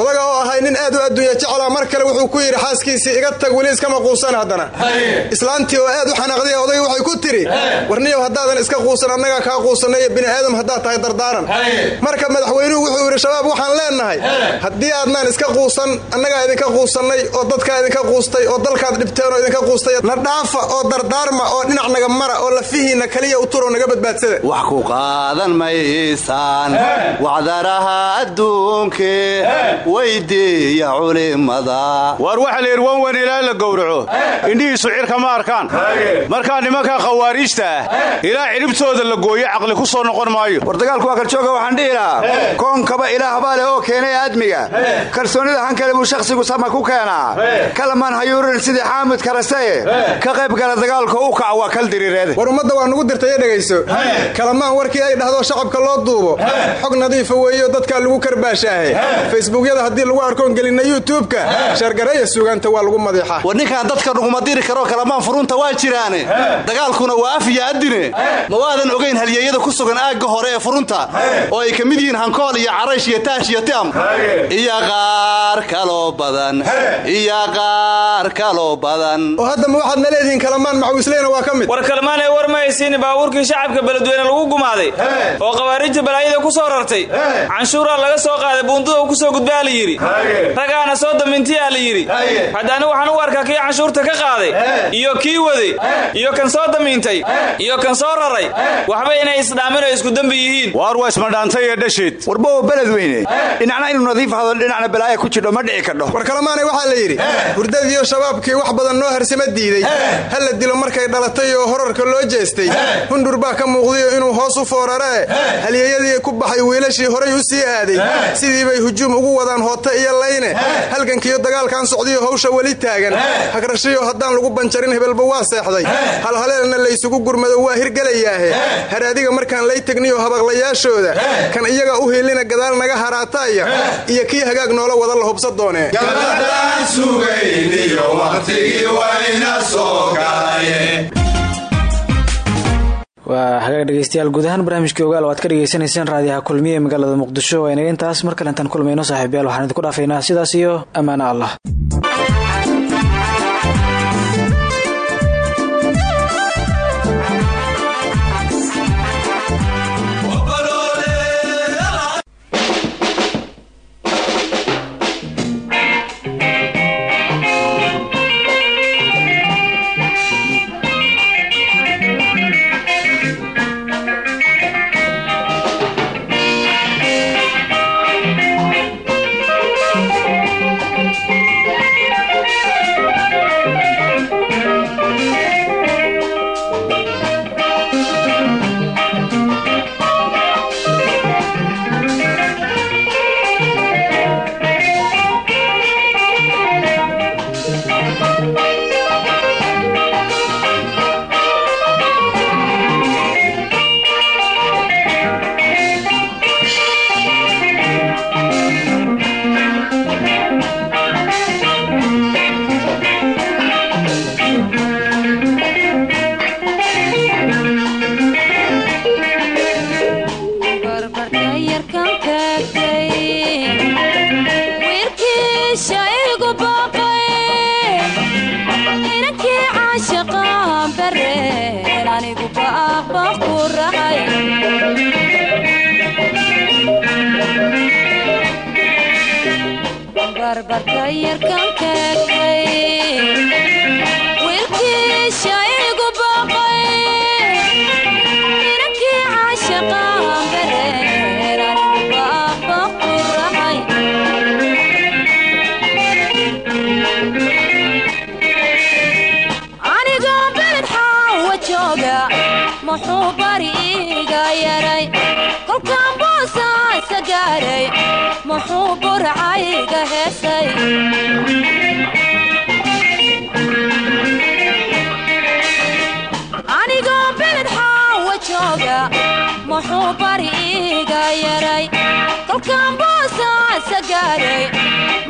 Odaga oo ahay nin aad u adduunya jeclaa mar kale wuxuu ku yidhi xaaskiisii iga tag weli iskama quusan haddana. Islaantii oo aad u xanaaqday odayga waxay ku tidhi warniyow haddaadan iska quusan annagaa kaa quusanay bini aadam haddaad tahay dardaaran. Marka madaxweynuhu wuxuu yidhi shabaab waxaan leennahay. Haddii aadnaan iska quusan annagaa idinka quusannay oo dadkaa idinka quustay oo dalkaad dhibteen oo idinka quustay na dhaafa oo dardaarma oo dhinac naga mara oo lafihiinna kaliya u turoo naga badbaadsada wax ku qaadan maysaan wacdaraha adduunke weydiiya culimada. Waar waxa layidhi wan weyn ilaa la gowraco. Indhihiisu cirka ma arkaan. Markaa nimanka khawaariijta ah ilaa cidhibtooda la gooyo caqli ku soo noqon maayo war dagaalku waa kaljooga waxaan dhihi lahaa. Koonkaba ilaah baa leh oo keenay aadmiga. Kalsoonida hankale buu shakhsigu sama ku keenaa. Kalamaan hayuurin sidii xaamud karasee ka qayb gala dagaalka u kac waa kal diriireed war ummadda waa nugu dirtayo dhegayso. Kala kalamaan warkii ay dhahdo shacabka loo duubo. Xog nadiifa weeyo dadkaa lagu karbaashaahe facebookyada haddii lagu arkoon gelinna youtubeka. Sheergareeya sugaanta waa lagu madiixaa war ninkaan dadka nuguma diri karoo kalamaan furunta waa jiraane. Dagaalkuna waa af iyo addine. Ma waadan ogayn halyeeyada ku sugan aagga hore ee furunta oo ay ka mid yihiin hankool iyo caraysh iyo taash iyo tiam. Iyo qaar kaloo badan. Iyo qaar kaloo badan. Oo haddama waxaad na leedihiin kalamaan maxawisleyna waa ka mid. War kalmaan ay war ma haysiin baabuurkii shacabka beledweyne lagu gumaaday oo khawaarijta balaayada ku soo rartay. Canshuuraa laga soo qaaday buundada ku soo gudbaa la yidhi. Ragaana soo damintiyaa la yidhi. Haddaani waxaan u arkaa kii canshuurta ka qaaday iyo kii waday iyo kan soo damiintay iyo kan soo raray waxba inay isdhaamin oo isku yihiin waar waa ismadhaantay ee dhasheed warbow beledweyne dhinacna inuu nadiif hado dhinacna balaaya ku jidho ma dhici kadho war kalamaanay waxaa la yidhi hurdadiiyo shabaabkii wax badan noo harsama diiday. Ha la dilo markay dhalatay oo horarka loo jeestay. Hundur baa ka muuqdayo inuu hoos u fooraree halyeeyadii ku baxay wiilashii horay u sii aaday. Sidii bay hujuum ugu wadaan hoote iyo layne. Halgankiiyo dagaalkan socdiyo hawsha weli taagan. Hagrashiyo haddaan lagu banjarin hebelba waa seexday. Halhaleelna laysugu gurmado waa hirgelayaahe haraadiga markaan lay tegniyo habaqlayaashooda kan iyaga u hiilina gadaal naga haraataaya iyo kii hagaag noola wada la hubsa doonee. Waa hagaag dhegeystayaal guud ahaan barnaamijkii ogaal waad ka dhegeysanayseen raadiyaha kulmiye magaalada muqdisho. Waa inaga intaas mar kale intaan kulmayno saaxiibayaal waxaan idinku dhaafaynaa sidaas iyo ammaano allah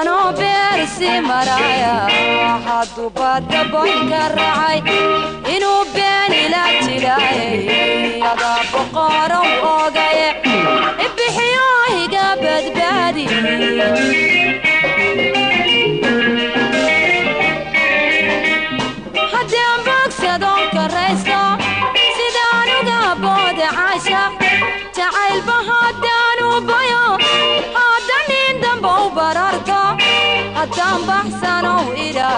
anoo beersi maraya hadduu badda boynka raacay inuu beenila jilaayay adaa boqorow ogaye. Ibixiyo iga badbaadi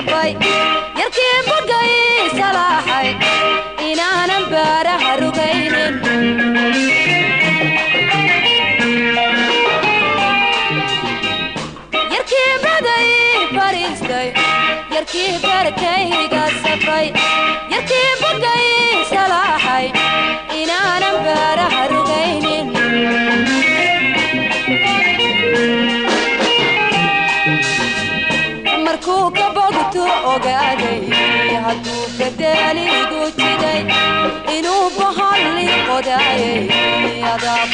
dabay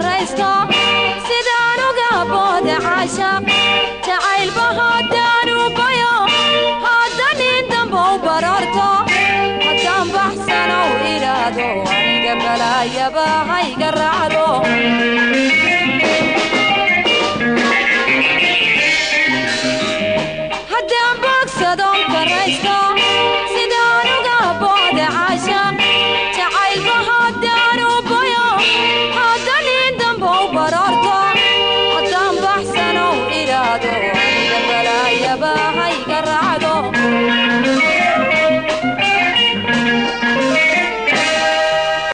sarraysto sidaan uga booda caashaq jacaylba haddaan u bayo hadda nin damba u bararto haddaan baxsanow idhaahdo aniga balaayaba hayga raacdo haddaan boogsadon karraysto